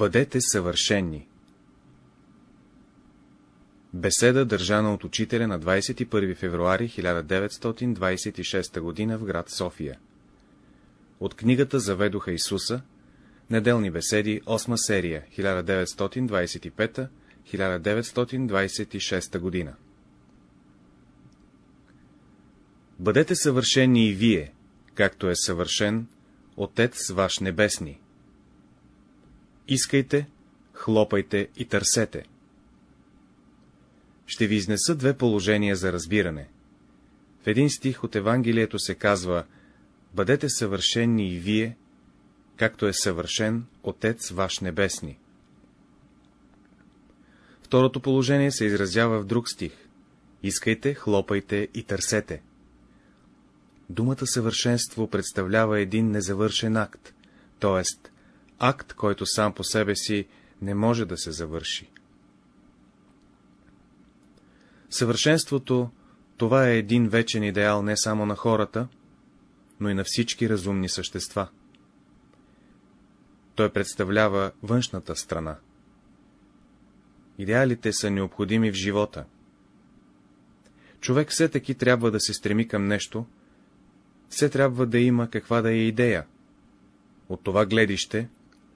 Бъдете съвършенни. Беседа държана от учителя на 21 февруари 1926 г. в град София. От книгата Заведоха Исуса, Неделни беседи, 8 серия, 1925-1926 година. Бъдете съвършени и вие, както е съвършен Отец ваш небесни. Искайте, хлопайте и търсете. Ще ви изнеса две положения за разбиране. В един стих от Евангелието се казва Бъдете съвършени и вие, както е съвършен Отец ваш небесни. Второто положение се изразява в друг стих. Искайте, хлопайте и търсете. Думата съвършенство представлява един незавършен акт, т.е. акт, който сам по себе си не може да се завърши. Съвършенството, това е един вечен идеал не само на хората, но и на всички разумни същества. Той представлява външната страна. Идеалите са необходими в живота. Човек все таки трябва да се стреми към нещо, все трябва да има каква да е идея. От това гледище,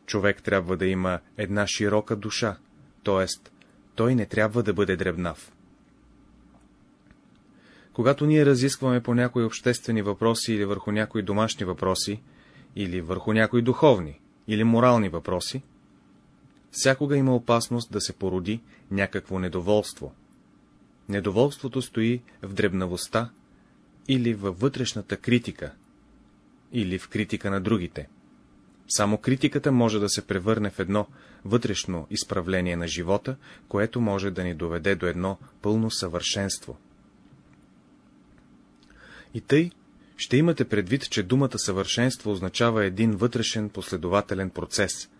човек трябва да има една широка душа, т.е. той не трябва да бъде дребнав. Когато ние разискваме по някои обществени въпроси или върху някои домашни въпроси, или върху някои духовни или морални въпроси, всякога има опасност да се породи някакво недоволство. Недоволството стои в дребнавостта или във вътрешната критика, или в критика на другите. Само критиката може да се превърне в едно вътрешно изправление на живота, което може да ни доведе до едно пълно съвършенство. И тъй ще имате предвид, че думата съвършенство означава един вътрешен последователен процес.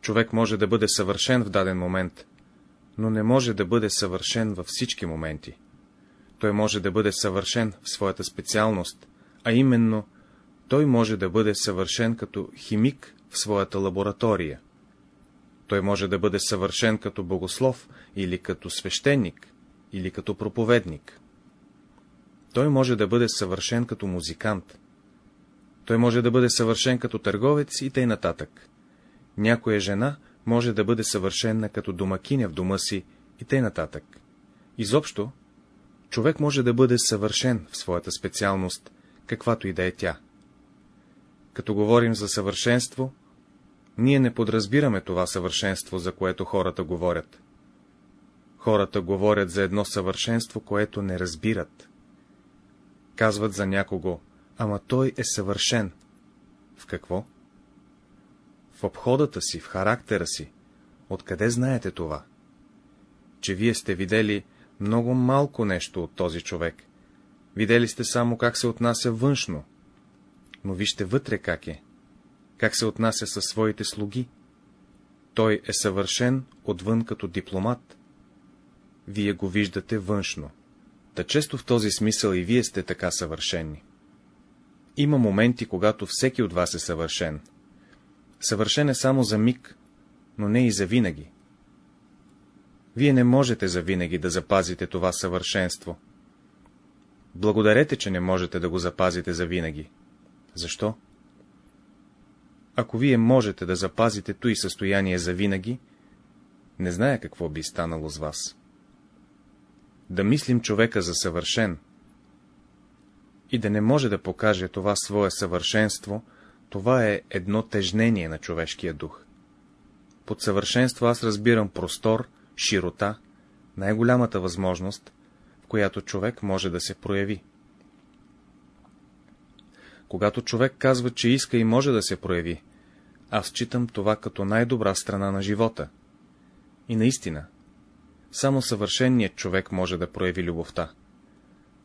Човек може да бъде съвършен в даден момент, но не може да бъде съвършен във всички моменти. Той може да бъде съвършен в своята специалност, а именно, той може да бъде съвършен като химик в своята лаборатория. Той може да бъде съвършен като богослов или като свещеник, или като проповедник. Той може да бъде съвършен като музикант. Той може да бъде съвършен като търговец и тъй нататък. Някоя жена може да бъде съвършена като домакиня в дома си и тъй нататък. Изобщо, човек може да бъде съвършен в своята специалност, каквато и да е тя. Като говорим за съвършенство, ние не подразбираме това съвършенство, за което хората говорят. Хората говорят за едно съвършенство, което не разбират казват за някого, ама той е съвършен. В какво? В обходата си, в характера си. Откъде знаете това? Че вие сте видели много малко нещо от този човек. Видели сте само как се отнася външно. Но вижте вътре как е. Как се отнася със своите слуги. Той е съвършен отвън като дипломат. Вие го виждате външно. Та често в този смисъл и вие сте така съвършени. Има моменти, когато всеки от вас е съвършен. Съвършен е само за миг, но не и за винаги. Вие не можете за винаги да запазите това съвършенство. Благодарете, че не можете да го запазите за винаги. Защо? Ако вие можете да запазите той състояние за винаги, не зная какво би станало с вас да мислим човека за съвършен и да не може да покаже това свое съвършенство, това е едно тежнение на човешкия дух. Под съвършенство аз разбирам простор, широта, най-голямата възможност, в която човек може да се прояви. Когато човек казва, че иска и може да се прояви, аз читам това като най-добра страна на живота. И наистина, само съвършенният човек може да прояви любовта.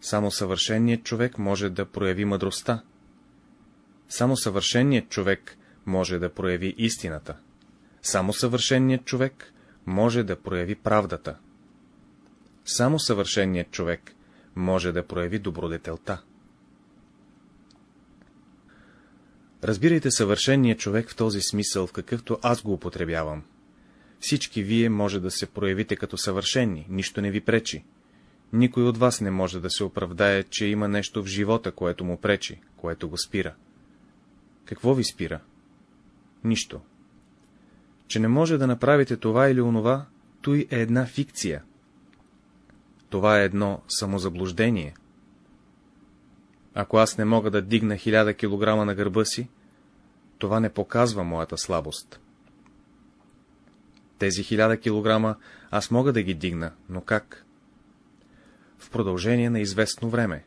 Само съвършенният човек може да прояви мъдростта. Само съвършенният човек може да прояви истината. Само съвършенният човек може да прояви правдата. Само съвършенният човек може да прояви добродетелта. Разбирайте съвършения човек в този смисъл, в какъвто аз го употребявам. Всички вие може да се проявите като съвършенни, нищо не ви пречи. Никой от вас не може да се оправдае, че има нещо в живота, което му пречи, което го спира. Какво ви спира? Нищо. Че не може да направите това или онова, той е една фикция. Това е едно самозаблуждение. Ако аз не мога да дигна хиляда килограма на гърба си, това не показва моята слабост. Тези хиляда килограма аз мога да ги дигна, но как? В продължение на известно време.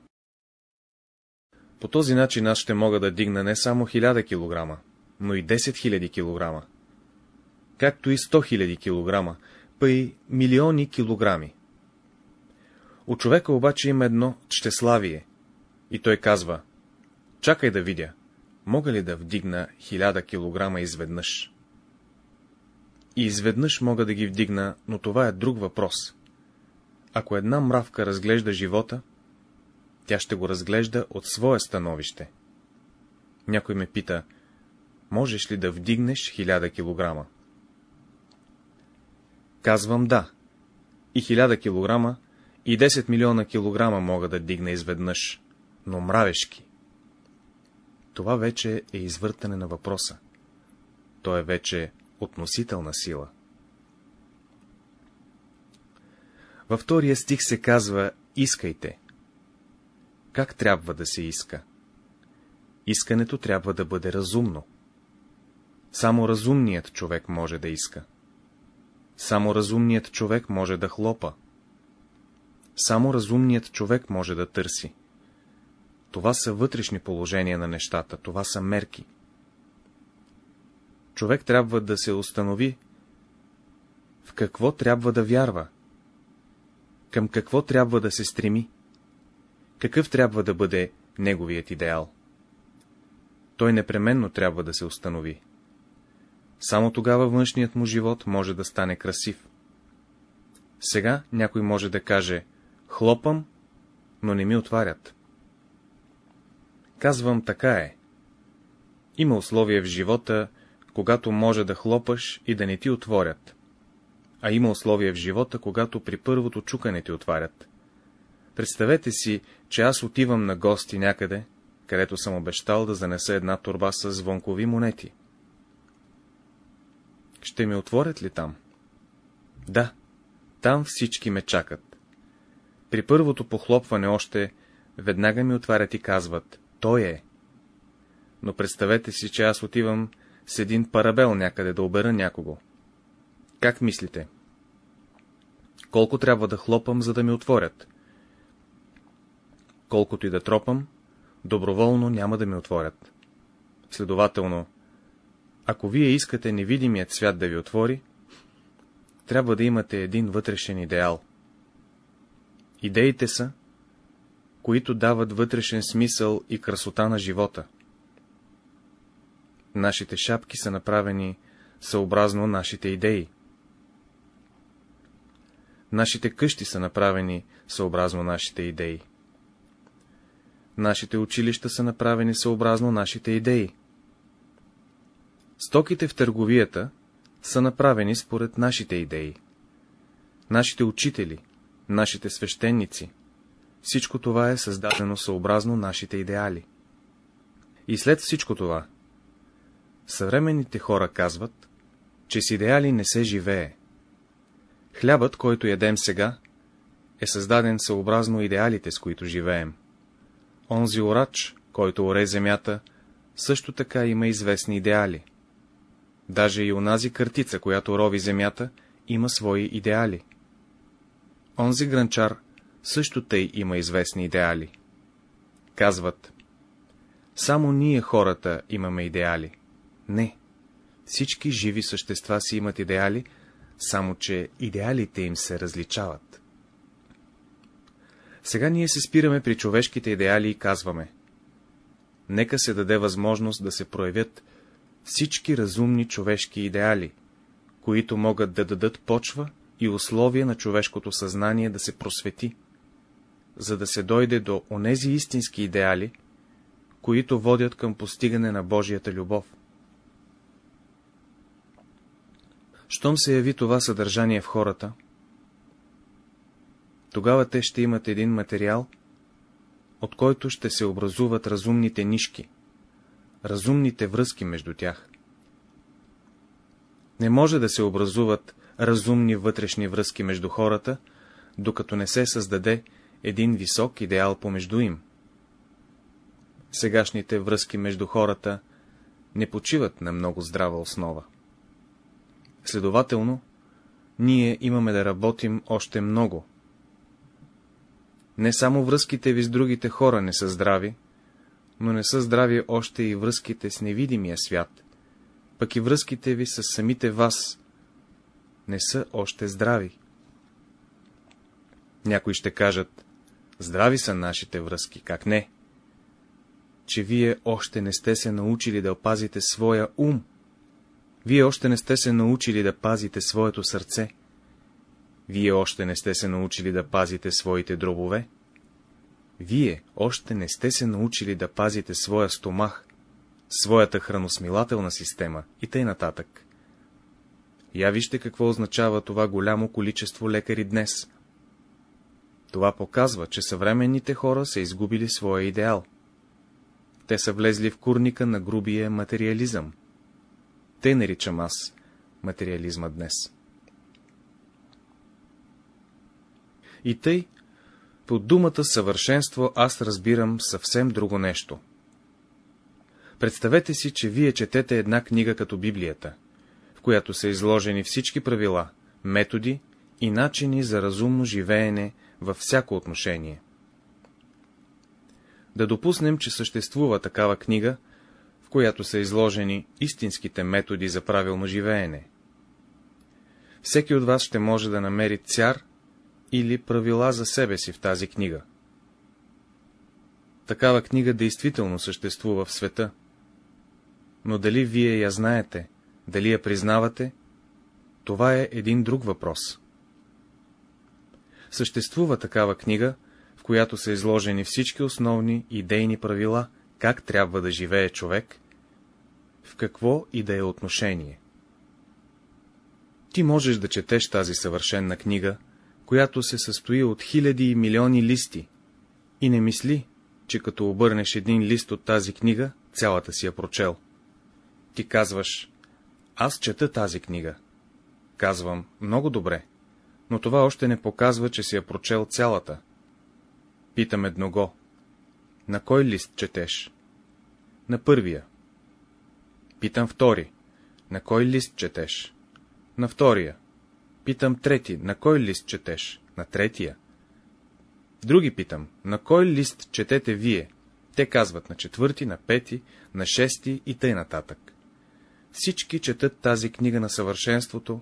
По този начин аз ще мога да дигна не само хиляда килограма, но и 10 000 килограма, както и 100 000 килограма, па и милиони килограми. У човека обаче има едно щеславие, и той казва, чакай да видя, мога ли да вдигна хиляда килограма изведнъж? И изведнъж мога да ги вдигна, но това е друг въпрос. Ако една мравка разглежда живота, тя ще го разглежда от свое становище. Някой ме пита, можеш ли да вдигнеш хиляда килограма? Казвам да. И хиляда килограма, и 10 милиона килограма мога да дигна изведнъж, но мравешки. Това вече е извъртане на въпроса. То е вече относителна сила. Във втория стих се казва «Искайте». Как трябва да се иска? Искането трябва да бъде разумно. Само разумният човек може да иска. Само разумният човек може да хлопа. Само разумният човек може да търси. Това са вътрешни положения на нещата, това са мерки. Човек трябва да се установи в какво трябва да вярва, към какво трябва да се стреми, какъв трябва да бъде неговият идеал. Той непременно трябва да се установи. Само тогава външният му живот може да стане красив. Сега някой може да каже, хлопам, но не ми отварят. Казвам, така е. Има условия в живота, когато може да хлопаш и да не ти отворят. А има условия в живота, когато при първото чукане ти отварят. Представете си, че аз отивам на гости някъде, където съм обещал да занеса една турба с звонкови монети. Ще ми отворят ли там? Да, там всички ме чакат. При първото похлопване още веднага ми отварят и казват, той е. Но представете си, че аз отивам с един парабел някъде да обера някого. Как мислите? Колко трябва да хлопам, за да ми отворят? Колкото и да тропам, доброволно няма да ми отворят. Следователно, ако вие искате невидимият свят да ви отвори, трябва да имате един вътрешен идеал. Идеите са, които дават вътрешен смисъл и красота на живота. Нашите шапки са направени съобразно нашите идеи. Нашите къщи са направени съобразно нашите идеи. Нашите училища са направени съобразно нашите идеи. Стоките в търговията са направени според нашите идеи. Нашите учители, нашите свещеници, всичко това е създадено съобразно нашите идеали. И след всичко това, съвременните хора казват, че с идеали не се живее. Хлябът, който ядем сега, е създаден съобразно идеалите, с които живеем. Онзиорач, който оре земята, също така има известни идеали. Даже и онази картица, която рови земята, има свои идеали. Онзи гранчар също тъй има известни идеали. Казват, само ние хората имаме идеали. Не, всички живи същества си имат идеали, само че идеалите им се различават. Сега ние се спираме при човешките идеали и казваме, нека се даде възможност да се проявят всички разумни човешки идеали, които могат да дадат почва и условия на човешкото съзнание да се просвети, за да се дойде до онези истински идеали, които водят към постигане на Божията любов. Щом се яви това съдържание в хората, тогава те ще имат един материал, от който ще се образуват разумните нишки, разумните връзки между тях. Не може да се образуват разумни вътрешни връзки между хората, докато не се създаде един висок идеал помежду им. Сегашните връзки между хората не почиват на много здрава основа. Следователно, ние имаме да работим още много. Не само връзките ви с другите хора не са здрави, но не са здрави още и връзките с невидимия свят, пък и връзките ви с самите вас не са още здрави. Някои ще кажат, здрави са нашите връзки, как не? Че вие още не сте се научили да пазите своя ум, вие още не сте се научили да пазите своето сърце, вие още не сте се научили да пазите своите дробове, вие още не сте се научили да пазите своя стомах, своята храносмилателна система и тъй нататък. Я вижте какво означава това голямо количество лекари днес. Това показва, че съвременните хора са изгубили своя идеал. Те са влезли в курника на грубия материализъм. Те наричам аз материализма днес. И тъй, под думата съвършенство аз разбирам съвсем друго нещо. Представете си, че вие четете една книга като Библията, в която са изложени всички правила, методи и начини за разумно живеене във всяко отношение. Да допуснем, че съществува такава книга, в която са изложени истинските методи за правилно живеене. Всеки от вас ще може да намери цяр или правила за себе си в тази книга. Такава книга действително съществува в света. Но дали вие я знаете, дали я признавате, това е един друг въпрос. Съществува такава книга, в която са изложени всички основни идейни правила, как трябва да живее човек, в какво и да е отношение. Ти можеш да четеш тази съвършенна книга, която се състои от хиляди и милиони листи, и не мисли, че като обърнеш един лист от тази книга, цялата си я прочел. Ти казваш, аз чета тази книга. Казвам, много добре, но това още не показва, че си я прочел цялата. Питам едного. На кой лист четеш? На първия. Питам втори. На кой лист четеш? На втория. Питам трети, на кой лист четеш? На третия. Други питам, на кой лист четете вие? Те казват на четвърти, на пети, на шести и тъй нататък. Всички четат тази книга на съвършенството,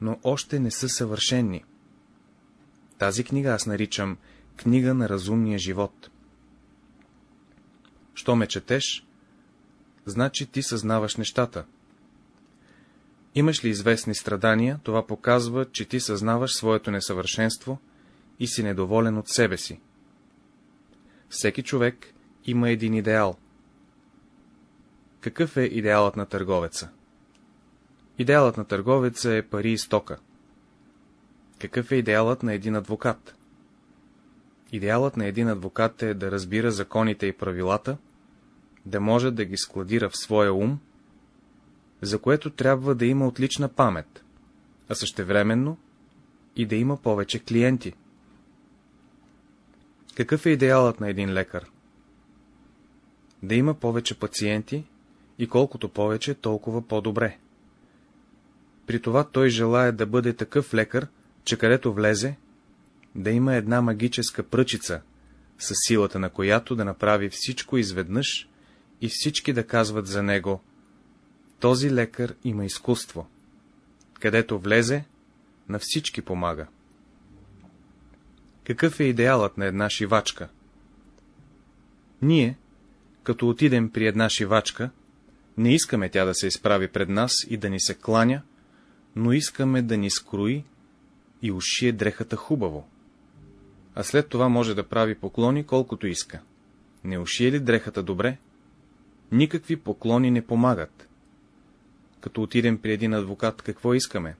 но още не са съвършенни. Тази книга аз наричам книга на разумния живот. Що ме четеш, значи ти съзнаваш нещата. Имаш ли известни страдания, това показва, че ти съзнаваш своето несъвършенство и си недоволен от себе си. Всеки човек има един идеал. Какъв е идеалът на търговеца? Идеалът на търговеца е пари и стока. Какъв е идеалът на един адвокат? Идеалът на един адвокат е да разбира законите и правилата, да може да ги складира в своя ум за което трябва да има отлична памет, а същевременно и да има повече клиенти. Какъв е идеалът на един лекар? Да има повече пациенти и колкото повече, толкова по-добре. При това той желая да бъде такъв лекар, че където влезе, да има една магическа пръчица, с силата на която да направи всичко изведнъж и всички да казват за него този лекар има изкуство. Където влезе, на всички помага. Какъв е идеалът на една шивачка? Ние, като отидем при една шивачка, не искаме тя да се изправи пред нас и да ни се кланя, но искаме да ни скрои и ушие дрехата хубаво. А след това може да прави поклони колкото иска. Не ушие ли дрехата добре, Никакви поклони не помагат. Като отидем при един адвокат, какво искаме?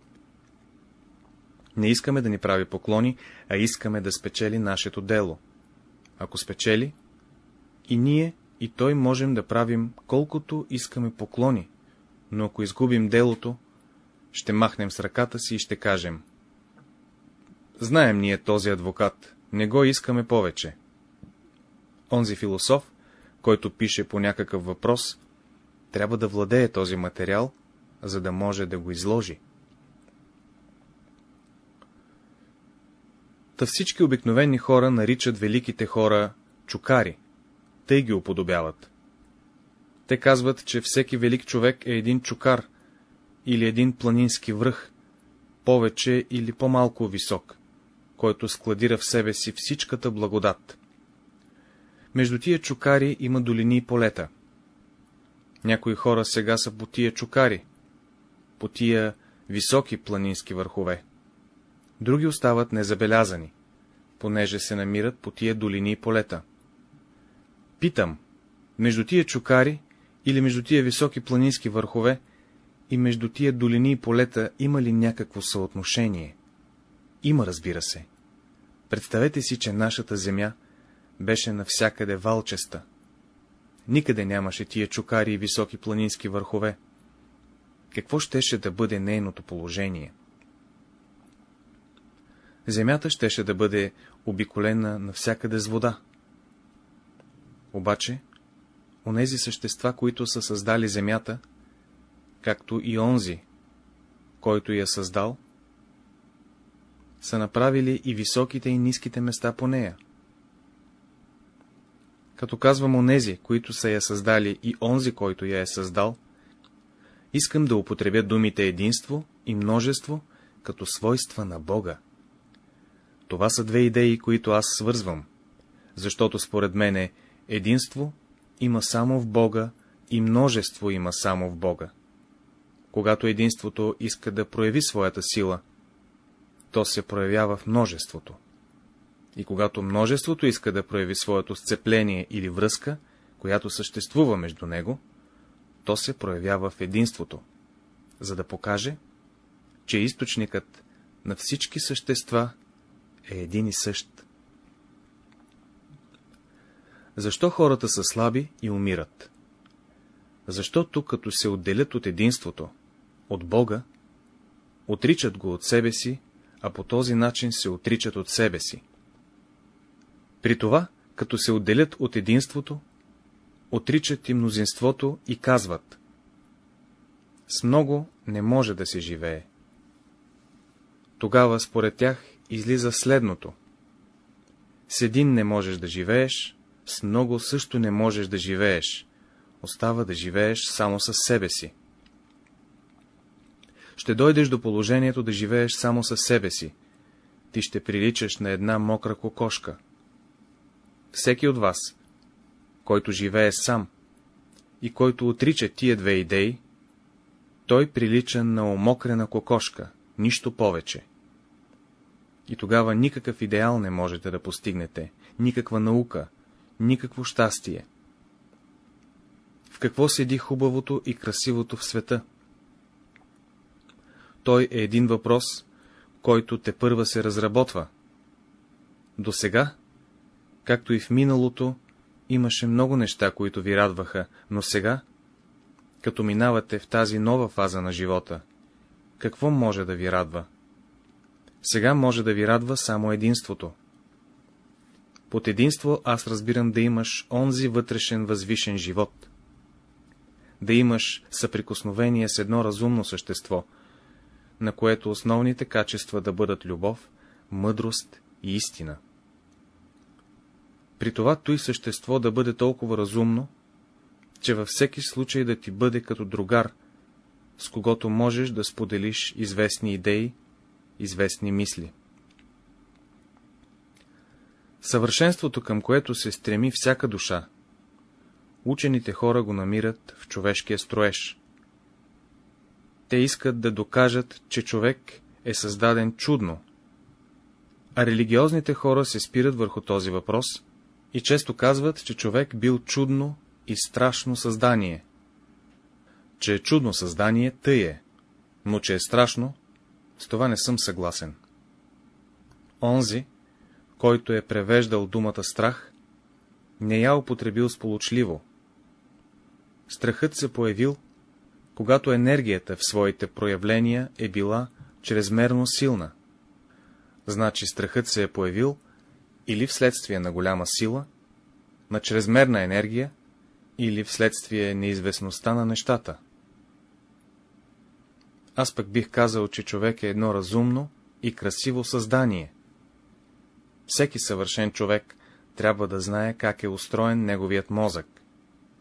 Не искаме да ни прави поклони, а искаме да спечели нашето дело. Ако спечели, и ние, и той можем да правим колкото искаме поклони, но ако изгубим делото, ще махнем с ръката си и ще кажем. Знаем ние този адвокат, не го искаме повече. Онзи философ, който пише по някакъв въпрос, трябва да владее този материал, за да може да го изложи. Та всички обикновени хора наричат великите хора чукари, тъй ги уподобяват. Те казват, че всеки велик човек е един чукар или един планински връх, повече или по-малко висок, който складира в себе си всичката благодат. Между тия чукари има долини и полета. Някои хора сега са по тия чукари, по тия високи планински върхове. Други остават незабелязани, понеже се намират по тия долини и полета. Питам, между тия чукари или между тия високи планински върхове и между тия долини и полета има ли някакво съотношение? Има, разбира се. Представете си, че нашата земя беше навсякъде валчеста. Никъде нямаше тия чукари и високи планински върхове. Какво щеше да бъде нейното положение? Земята щеше да бъде обиколена навсякъде с вода. Обаче, онези същества, които са създали земята, както и онзи, който я създал, са направили и високите и ниските места по нея. Като казвам онези, които са я създали и онзи, който я е създал, искам да употребя думите единство и множество като свойства на Бога. Това са две идеи, които аз свързвам, защото според мене единство има само в Бога и множество има само в Бога. Когато единството иска да прояви своята сила, то се проявява в множеството. И когато множеството иска да прояви своето сцепление или връзка, която съществува между него, то се проявява в единството, за да покаже, че източникът на всички същества е един и същ. Защо хората са слаби и умират? Защото като се отделят от единството, от Бога, отричат го от себе си, а по този начин се отричат от себе си. При това, като се отделят от единството, отричат и мнозинството и казват С много не може да се живее. Тогава, според тях, излиза следното. С един не можеш да живееш, с много също не можеш да живееш. Остава да живееш само със себе си. Ще дойдеш до положението да живееш само със себе си. Ти ще приличаш на една мокра кокошка. Всеки от вас, който живее сам и който отрича тия две идеи, той прилича на омокрена кокошка, нищо повече. И тогава никакъв идеал не можете да постигнете, никаква наука, никакво щастие. В какво седи хубавото и красивото в света? Той е един въпрос, който те първа се разработва. До сега, както и в миналото, имаше много неща, които ви радваха, но сега, като минавате в тази нова фаза на живота, какво може да ви радва? Сега може да ви радва само единството. Под единство аз разбирам да имаш онзи вътрешен възвишен живот. Да имаш съприкосновение с едно разумно същество, на което основните качества да бъдат любов, мъдрост и истина. При това той същество да бъде толкова разумно, че във всеки случай да ти бъде като другар, с когото можеш да споделиш известни идеи, известни мисли. Съвършенството, към което се стреми всяка душа, учените хора го намират в човешкия строеж. Те искат да докажат, че човек е създаден чудно, а религиозните хора се спират върху този въпрос и често казват, че човек бил чудно и страшно създание. Че е чудно създание, тъй е, но че е страшно, с това не съм съгласен. Онзи, който е превеждал думата страх, не я употребил сполучливо. Страхът се появил, когато енергията в своите проявления е била чрезмерно силна. Значи страхът се е появил или вследствие на голяма сила, на чрезмерна енергия, или вследствие неизвестността на нещата. Аз пък бих казал, че човек е едно разумно и красиво създание. Всеки съвършен човек трябва да знае как е устроен неговият мозък,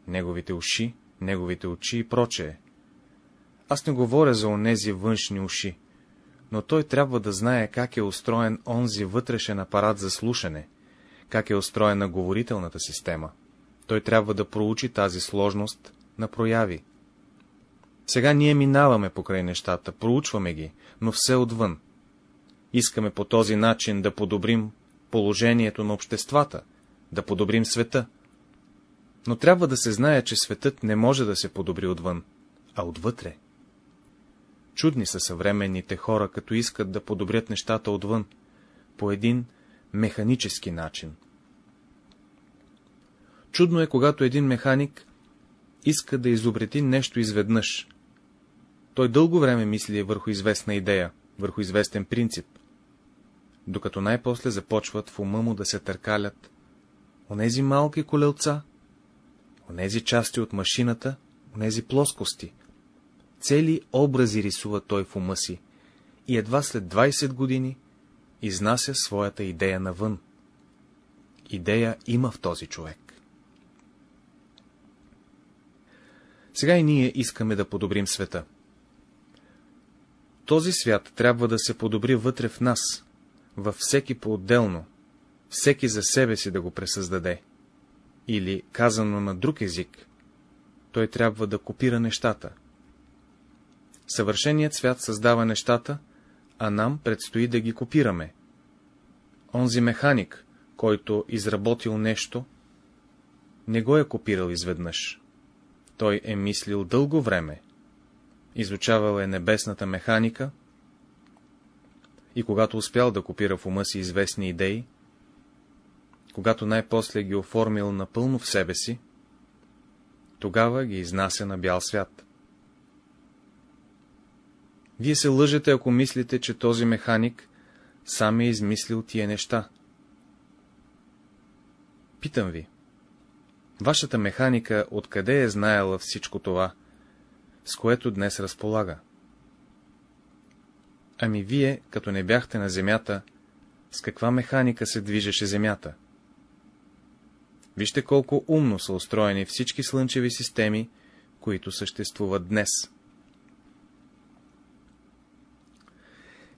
неговите уши, неговите очи и прочее. Аз не говоря за онези външни уши, но той трябва да знае как е устроен онзи вътрешен апарат за слушане, как е устроена говорителната система. Той трябва да проучи тази сложност на прояви. Сега ние минаваме покрай нещата, проучваме ги, но все отвън. Искаме по този начин да подобрим положението на обществата, да подобрим света. Но трябва да се знае, че светът не може да се подобри отвън, а отвътре. Чудни са съвременните хора, като искат да подобрят нещата отвън, по един механически начин. Чудно е, когато един механик иска да изобрети нещо изведнъж. Той дълго време мисли върху известна идея, върху известен принцип, докато най-после започват в ума му да се търкалят онези малки колелца, онези части от машината, онези плоскости. Цели образи рисува той в ума си и едва след 20 години изнася своята идея навън. Идея има в този човек. Сега и ние искаме да подобрим света. Този свят трябва да се подобри вътре в нас, във всеки по-отделно, всеки за себе си да го пресъздаде. Или, казано на друг език, той трябва да копира нещата. Съвършеният свят създава нещата, а нам предстои да ги копираме. Онзи механик, който изработил нещо, не го е копирал изведнъж. Той е мислил дълго време, изучавал е небесната механика и когато успял да копира в ума си известни идеи, когато най-после ги оформил напълно в себе си, тогава ги изнася на бял свят. Вие се лъжете, ако мислите, че този механик сам е измислил тия неща. Питам ви, вашата механика откъде е знаела всичко това, с което днес разполага? Ами вие, като не бяхте на Земята, с каква механика се движеше Земята? Вижте колко умно са устроени всички слънчеви системи, които съществуват днес.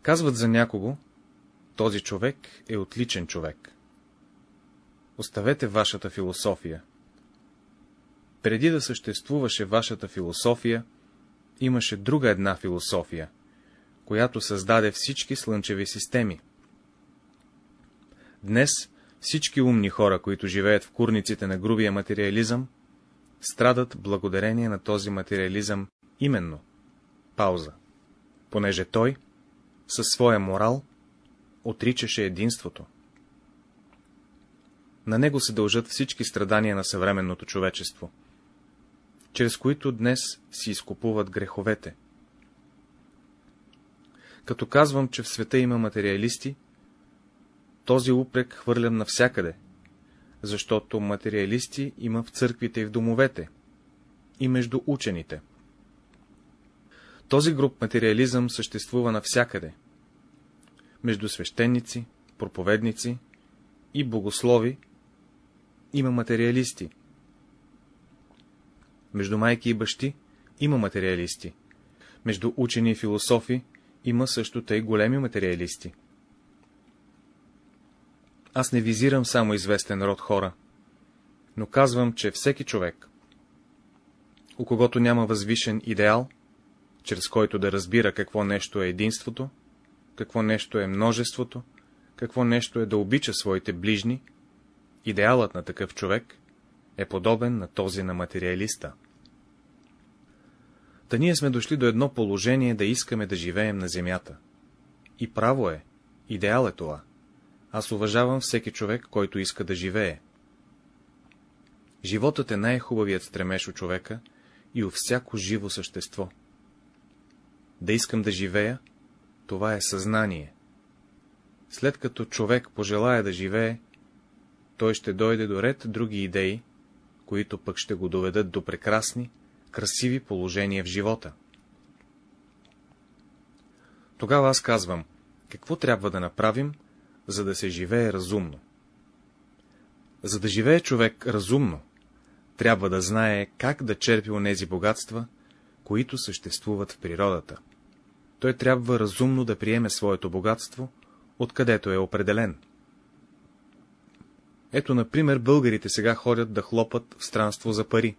Казват за някого, този човек е отличен човек. Оставете вашата философия. Преди да съществуваше вашата философия, имаше друга една философия, която създаде всички слънчеви системи. Днес всички умни хора, които живеят в курниците на грубия материализъм, страдат благодарение на този материализъм именно. Пауза. Понеже той, със своя морал, отричаше единството. На него се дължат всички страдания на съвременното човечество, чрез които днес си изкупуват греховете. Като казвам, че в света има материалисти, този упрек хвърлям навсякъде, защото материалисти има в църквите и в домовете, и между учените. Този груп материализъм съществува навсякъде, между свещеници, проповедници и богослови има материалисти. Между майки и бащи има материалисти. Между учени и философи има също тъй големи материалисти. Аз не визирам само известен род хора, но казвам, че всеки човек, у когото няма възвишен идеал, чрез който да разбира какво нещо е единството, какво нещо е множеството, какво нещо е да обича своите ближни, идеалът на такъв човек е подобен на този на материалиста. Та ние сме дошли до едно положение да искаме да живеем на земята. И право е, идеал е това. Аз уважавам всеки човек, който иска да живее. Животът е най-хубавият стремеж у човека и у всяко живо същество. Да искам да живея, това е съзнание. След като човек пожелая да живее, той ще дойде до ред други идеи, които пък ще го доведат до прекрасни, красиви положения в живота. Тогава аз казвам, какво трябва да направим, за да се живее разумно. За да живее човек разумно, трябва да знае как да черпи онези богатства, които съществуват в природата. Той трябва разумно да приеме своето богатство, откъдето е определен. Ето, например, българите сега ходят да хлопат в странство за пари.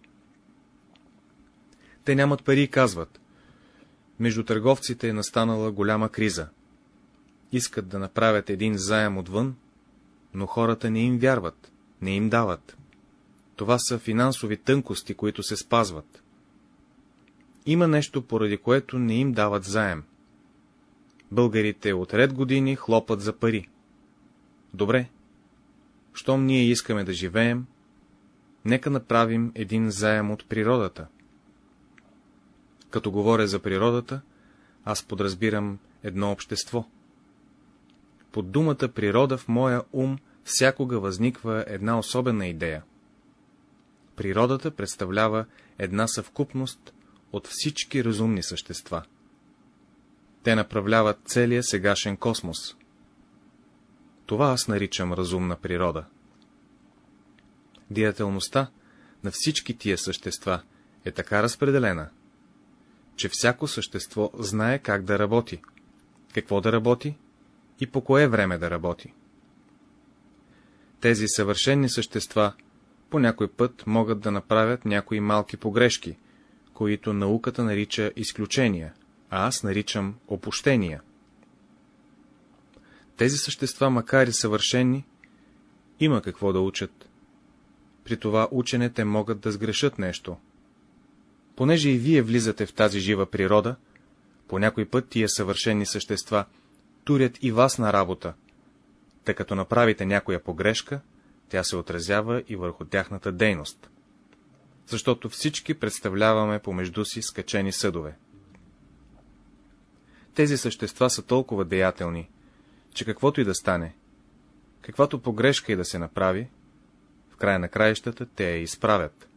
Те нямат пари и казват. Между търговците е настанала голяма криза. Искат да направят един заем отвън, но хората не им вярват, не им дават. Това са финансови тънкости, които се спазват. Има нещо, поради което не им дават заем. Българите от ред години хлопат за пари. Добре, щом ние искаме да живеем, нека направим един заем от природата. Като говоря за природата, аз подразбирам едно общество. Под думата природа в моя ум всякога възниква една особена идея. Природата представлява една съвкупност от всички разумни същества. Те направляват целия сегашен космос. Това аз наричам разумна природа. Диятелността на всички тия същества е така разпределена, че всяко същество знае как да работи, какво да работи и по кое време да работи. Тези съвършени същества по някой път могат да направят някои малки погрешки, които науката нарича изключения, а аз наричам опущения. Тези същества, макар и съвършени, има какво да учат. При това учене те могат да сгрешат нещо. Понеже и вие влизате в тази жива природа, по някой път тия съвършени същества турят и вас на работа, тъй като направите някоя погрешка, тя се отразява и върху тяхната дейност. Защото всички представляваме помежду си скачени съдове. Тези същества са толкова деятелни, че каквото и да стане, каквато погрешка и да се направи, в края на краищата те я изправят.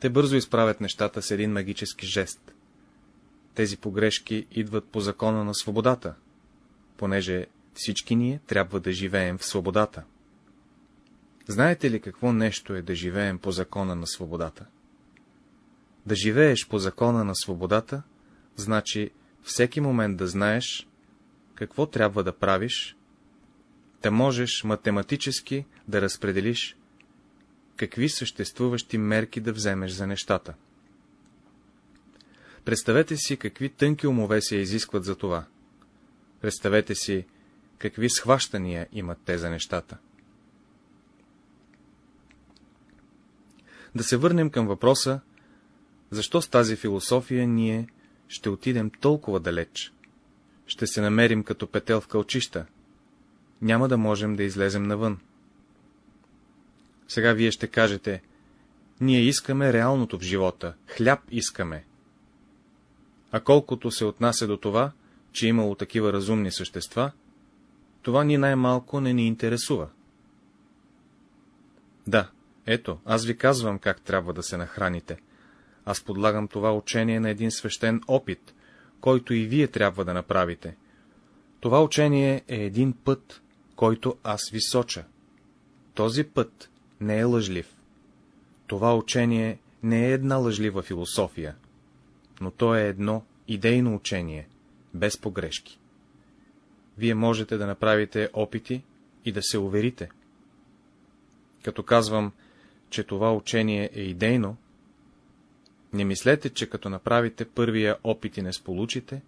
Те бързо изправят нещата с един магически жест. Тези погрешки идват по закона на свободата, понеже всички ние трябва да живеем в свободата. Знаете ли какво нещо е да живеем по закона на свободата? Да живееш по закона на свободата, значи всеки момент да знаеш, какво трябва да правиш, да можеш математически да разпределиш какви съществуващи мерки да вземеш за нещата. Представете си, какви тънки умове се изискват за това. Представете си, какви схващания имат те за нещата. Да се върнем към въпроса, защо с тази философия ние ще отидем толкова далеч ще се намерим като петел в кълчища. Няма да можем да излезем навън. Сега вие ще кажете, ние искаме реалното в живота, хляб искаме. А колкото се отнася до това, че имало такива разумни същества, това ни най-малко не ни интересува. Да, ето, аз ви казвам как трябва да се нахраните. Аз подлагам това учение на един свещен опит, който и вие трябва да направите. Това учение е един път, който аз ви соча. Този път не е лъжлив. Това учение не е една лъжлива философия, но то е едно идейно учение, без погрешки. Вие можете да направите опити и да се уверите. Като казвам, че това учение е идейно, не мислете, че като направите първия опит и не сполучите,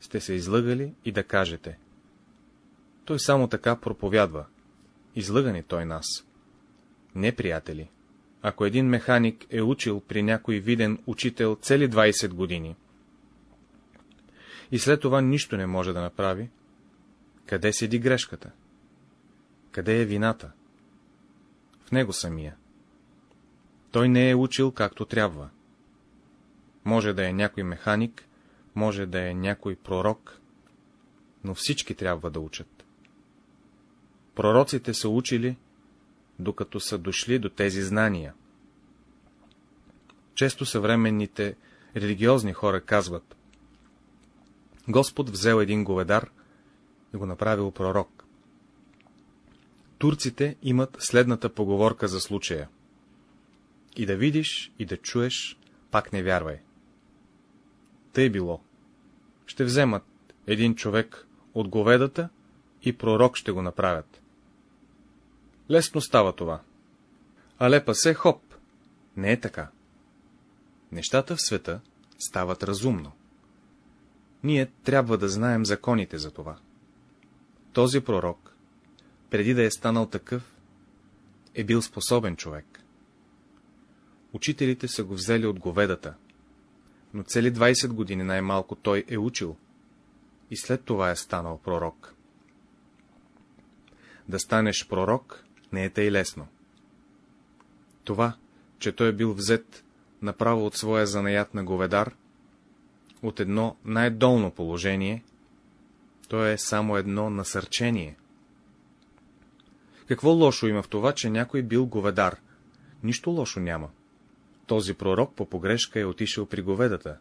сте се излъгали и да кажете. Той само така проповядва. Излъгани той нас. Не, приятели. Ако един механик е учил при някой виден учител цели 20 години и след това нищо не може да направи, къде седи грешката? Къде е вината? В него самия. Той не е учил както трябва. Може да е някой механик, може да е някой пророк, но всички трябва да учат. Пророците са учили, докато са дошли до тези знания. Често съвременните религиозни хора казват Господ взел един говедар и го направил пророк. Турците имат следната поговорка за случая. И да видиш, и да чуеш, пак не вярвай. Тъй било. Ще вземат един човек от говедата и пророк ще го направят. Лесно става това. Алепа се хоп. Не е така. Нещата в света стават разумно. Ние трябва да знаем законите за това. Този пророк, преди да е станал такъв, е бил способен човек. Учителите са го взели от говедата, но цели 20 години най-малко той е учил и след това е станал пророк. Да станеш пророк не е тъй лесно. Това, че той е бил взет направо от своя занаят на говедар, от едно най-долно положение, то е само едно насърчение. Какво лошо има в това, че някой бил говедар? Нищо лошо няма. Този пророк по погрешка е отишъл при говедата,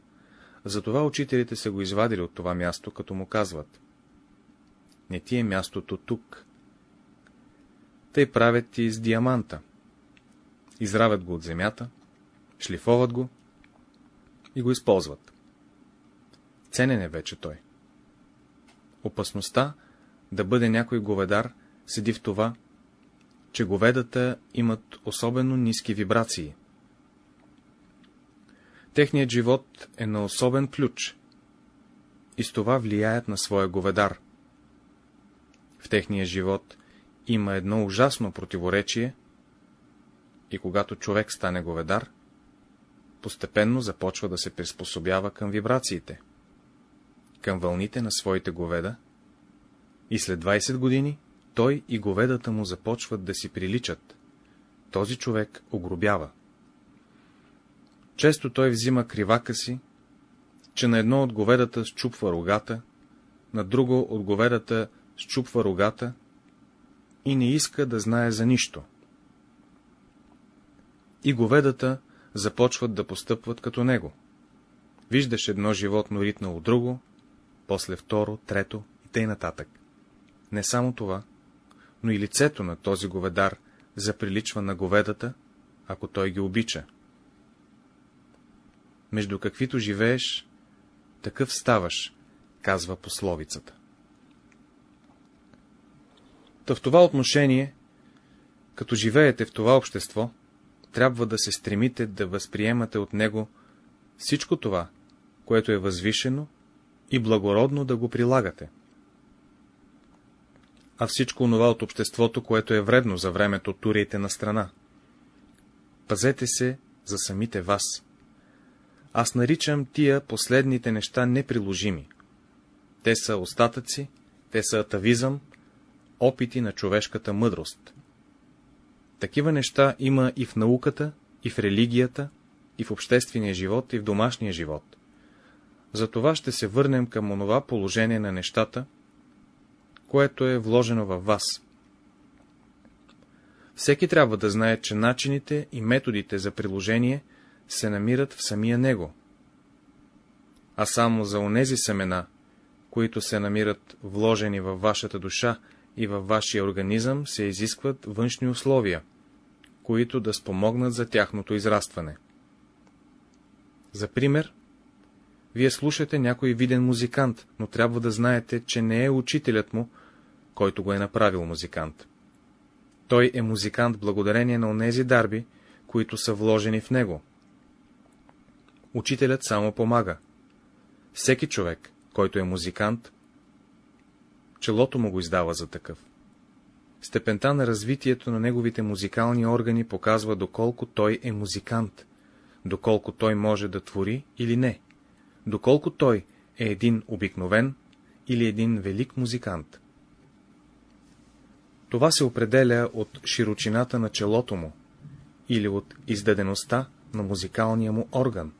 затова учителите са го извадили от това място, като му казват. Не ти е мястото тук. Тъй правят и с диаманта. Изравят го от земята, шлифоват го и го използват. Ценен е вече той. Опасността да бъде някой говедар седи в това, че говедата имат особено ниски вибрации. Техният живот е на особен ключ и с това влияят на своя говедар. В техния живот има едно ужасно противоречие и когато човек стане говедар, постепенно започва да се приспособява към вибрациите, към вълните на своите говеда, и след 20 години той и говедата му започват да си приличат. Този човек огробява. Често той взима кривака си, че на едно от говедата счупва рогата, на друго от говедата счупва рогата и не иска да знае за нищо. И говедата започват да постъпват като него. Виждаш едно животно ритнало друго, после второ, трето и тъй нататък. Не само това, но и лицето на този говедар заприличва на говедата, ако той ги обича. Между каквито живееш, такъв ставаш, казва пословицата. Та в това отношение, като живеете в това общество, трябва да се стремите да възприемате от него всичко това, което е възвишено и благородно да го прилагате. А всичко онова от обществото, което е вредно за времето, турейте на страна. Пазете се за самите вас. Аз наричам тия последните неща неприложими. Те са остатъци, те са атавизъм, опити на човешката мъдрост. Такива неща има и в науката, и в религията, и в обществения живот, и в домашния живот. Затова ще се върнем към онова положение на нещата, което е вложено във вас. Всеки трябва да знае, че начините и методите за приложение се намират в самия него, а само за онези семена, които се намират вложени във вашата душа и във вашия организъм, се изискват външни условия, които да спомогнат за тяхното израстване. За пример, вие слушате някой виден музикант, но трябва да знаете, че не е учителят му, който го е направил музикант. Той е музикант благодарение на онези дарби, които са вложени в него. Учителят само помага. Всеки човек, който е музикант, челото му го издава за такъв. Степента на развитието на неговите музикални органи показва доколко той е музикант, доколко той може да твори или не, доколко той е един обикновен или един велик музикант. Това се определя от широчината на челото му, или от издадеността на музикалния му орган,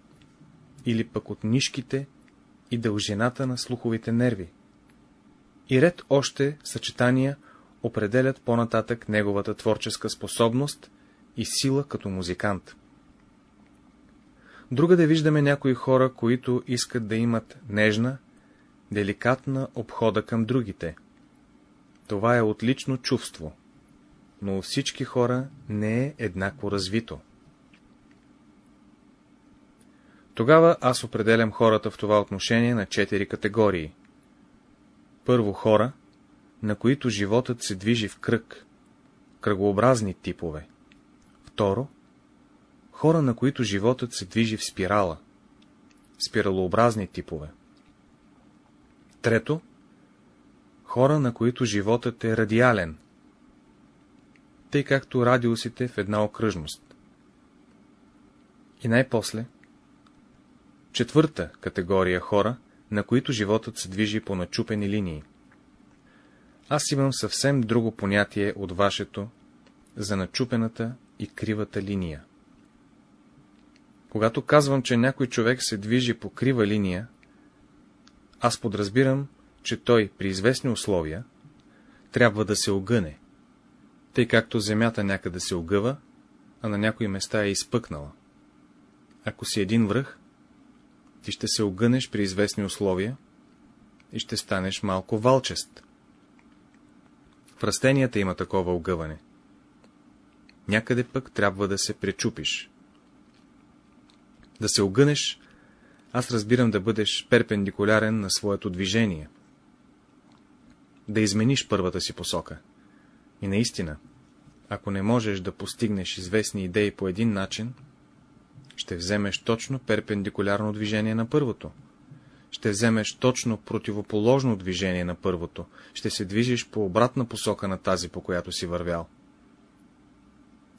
или пък от нишките и дължината на слуховите нерви. И ред още съчетания определят по-нататък неговата творческа способност и сила като музикант. Друга да виждаме някои хора, които искат да имат нежна, деликатна обхода към другите. Това е отлично чувство, но у всички хора не е еднакво развито. Тогава аз определям хората в това отношение на четири категории. Първо хора, на които животът се движи в кръг, кръгообразни типове. Второ, хора, на които животът се движи в спирала, спиралообразни типове. Трето, хора, на които животът е радиален, тъй както радиусите в една окръжност. И най-после, четвърта категория хора, на които животът се движи по начупени линии. Аз имам съвсем друго понятие от вашето за начупената и кривата линия. Когато казвам, че някой човек се движи по крива линия, аз подразбирам, че той при известни условия трябва да се огъне, тъй както земята някъде се огъва, а на някои места е изпъкнала. Ако си един връх, ти ще се огънеш при известни условия и ще станеш малко валчест. В растенията има такова огъване. Някъде пък трябва да се пречупиш. Да се огънеш, аз разбирам да бъдеш перпендикулярен на своето движение. Да измениш първата си посока. И наистина, ако не можеш да постигнеш известни идеи по един начин, ще вземеш точно перпендикулярно движение на първото. Ще вземеш точно противоположно движение на първото. Ще се движиш по обратна посока на тази, по която си вървял.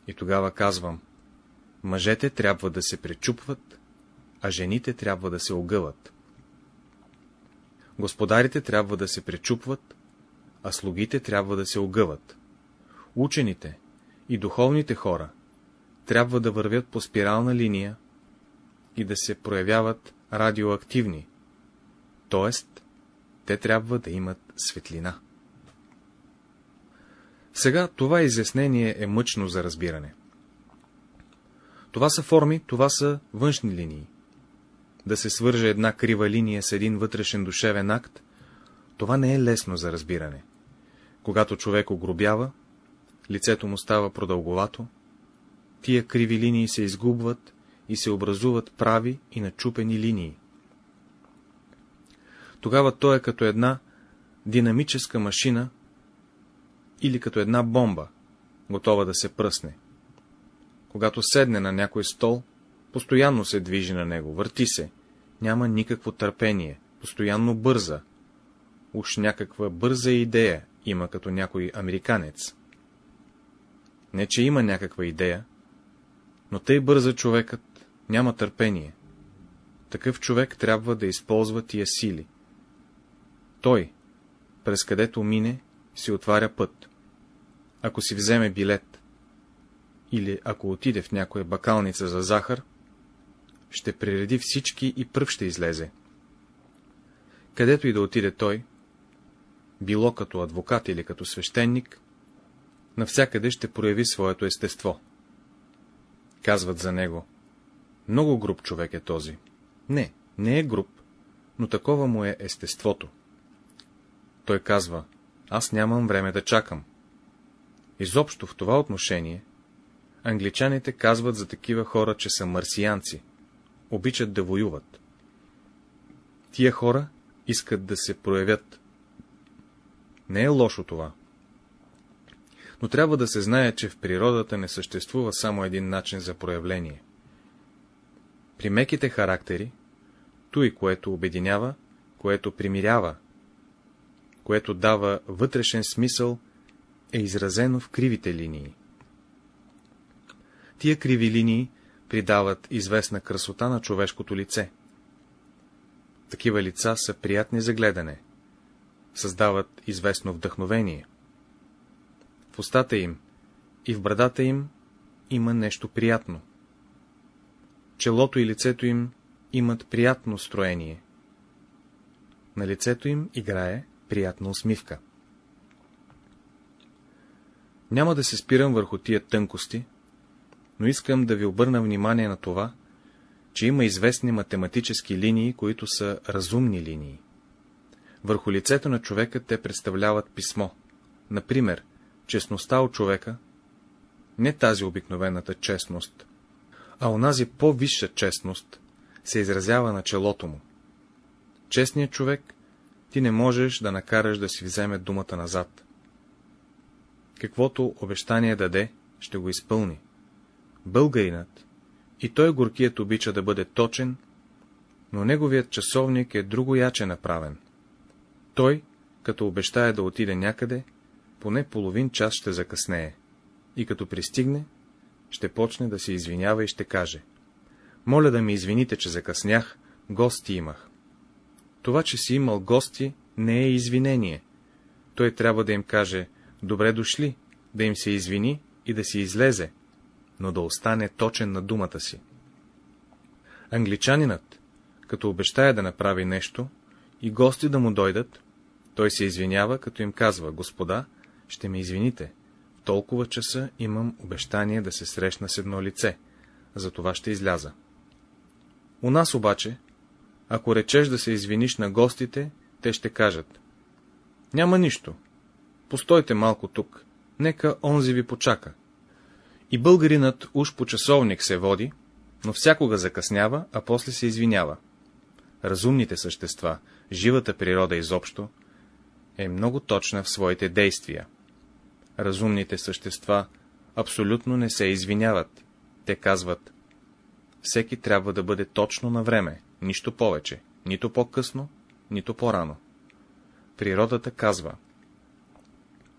И тогава казвам, мъжете трябва да се пречупват, а жените трябва да се огъват. Господарите трябва да се пречупват, а слугите трябва да се огъват. Учените и духовните хора трябва да вървят по спирална линия и да се проявяват радиоактивни, т.е. те трябва да имат светлина. Сега това изяснение е мъчно за разбиране. Това са форми, това са външни линии. Да се свърже една крива линия с един вътрешен душевен акт, това не е лесно за разбиране. Когато човек огробява, лицето му става продълговато, тия криви линии се изгубват и се образуват прави и начупени линии. Тогава той е като една динамическа машина или като една бомба, готова да се пръсне. Когато седне на някой стол, постоянно се движи на него, върти се, няма никакво търпение, постоянно бърза. Уж някаква бърза идея има като някой американец. Не, че има някаква идея, но тъй бърза човекът няма търпение. Такъв човек трябва да използва тия сили. Той, през където мине, си отваря път. Ако си вземе билет, или ако отиде в някоя бакалница за захар, ще пререди всички и пръв ще излезе. Където и да отиде той, било като адвокат или като свещеник, навсякъде ще прояви своето естество. Казват за него. Много груб човек е този. Не, не е груб, но такова му е естеството. Той казва, аз нямам време да чакам. Изобщо в това отношение, англичаните казват за такива хора, че са марсианци, обичат да воюват. Тия хора искат да се проявят. Не е лошо това но трябва да се знае, че в природата не съществува само един начин за проявление. При меките характери, той, което обединява, което примирява, което дава вътрешен смисъл, е изразено в кривите линии. Тия криви линии придават известна красота на човешкото лице. Такива лица са приятни за гледане, създават известно вдъхновение. Устата им и в брадата им има нещо приятно. Челото и лицето им имат приятно строение. На лицето им играе приятна усмивка. Няма да се спирам върху тия тънкости, но искам да ви обърна внимание на това, че има известни математически линии, които са разумни линии. Върху лицето на човека те представляват писмо. Например, честността от човека, не тази обикновената честност, а онази по-висша честност се изразява на челото му. Честният човек ти не можеш да накараш да си вземе думата назад. Каквото обещание даде, ще го изпълни. Българинът, и той горкият обича да бъде точен, но неговият часовник е друго яче направен. Той, като обещае да отиде някъде, поне половин час ще закъснее, и като пристигне, ще почне да се извинява и ще каже. Моля да ми извините, че закъснях, гости имах. Това, че си имал гости, не е извинение. Той трябва да им каже, добре дошли, да им се извини и да си излезе, но да остане точен на думата си. Англичанинът, като обещая да направи нещо, и гости да му дойдат, той се извинява, като им казва, господа, ще ме извините, в толкова часа имам обещание да се срещна с едно лице, за това ще изляза. У нас обаче, ако речеш да се извиниш на гостите, те ще кажат. Няма нищо. Постойте малко тук. Нека онзи ви почака. И българинът уж по часовник се води, но всякога закъснява, а после се извинява. Разумните същества, живата природа изобщо, е много точна в своите действия. Разумните същества абсолютно не се извиняват. Те казват, всеки трябва да бъде точно на време, нищо повече, нито по-късно, нито по-рано. Природата казва,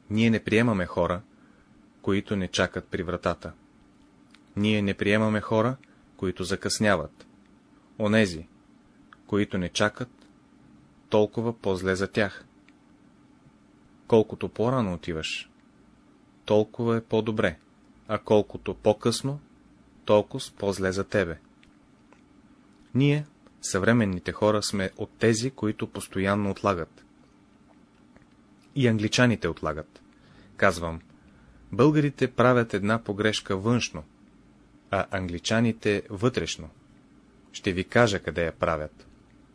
ние не приемаме хора, които не чакат при вратата. Ние не приемаме хора, които закъсняват. Онези, които не чакат, толкова по-зле за тях. Колкото по-рано отиваш, толкова е по-добре, а колкото по-късно, толкова по-зле за тебе. Ние, съвременните хора, сме от тези, които постоянно отлагат. И англичаните отлагат. Казвам, българите правят една погрешка външно, а англичаните вътрешно. Ще ви кажа къде я правят.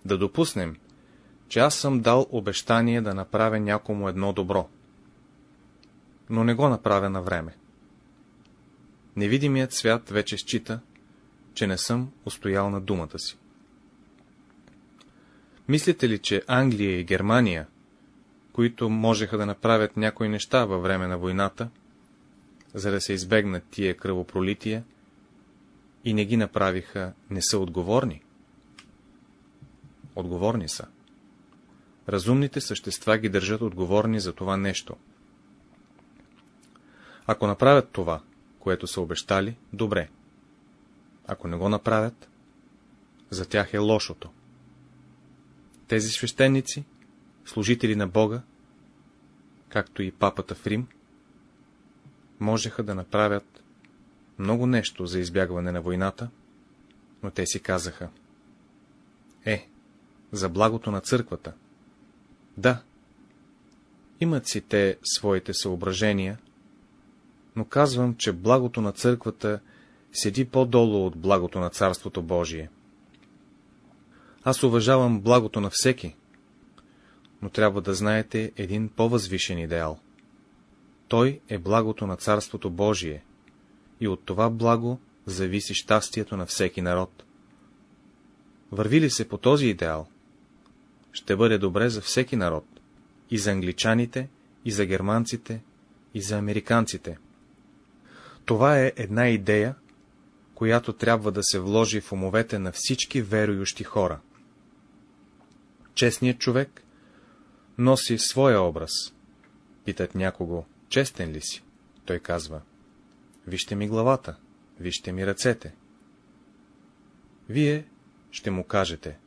Да допуснем, че аз съм дал обещание да направя някому едно добро, но не го направя на време. Невидимият свят вече счита, че не съм устоял на думата си. Мислите ли, че Англия и Германия, които можеха да направят някои неща във време на войната, за да се избегнат тия кръвопролития, и не ги направиха, не са отговорни? Отговорни са. Разумните същества ги държат отговорни за това нещо. Ако направят това, което са обещали, добре. Ако не го направят, за тях е лошото. Тези свещеници, служители на Бога, както и папата в Рим, можеха да направят много нещо за избягване на войната, но те си казаха. Е, за благото на църквата. Да, имат си те своите съображения, но казвам, че благото на църквата седи по-долу от благото на Царството Божие. Аз уважавам благото на всеки, но трябва да знаете един по-възвишен идеал. Той е благото на Царството Божие, и от това благо зависи щастието на всеки народ. Върви ли се по този идеал, ще бъде добре за всеки народ, и за англичаните, и за германците, и за американците. Това е една идея, която трябва да се вложи в умовете на всички верующи хора. Честният човек носи своя образ. Питат някого, Честен ли си? Той казва. Вижте ми главата, вижте ми ръцете. Вие ще му кажете.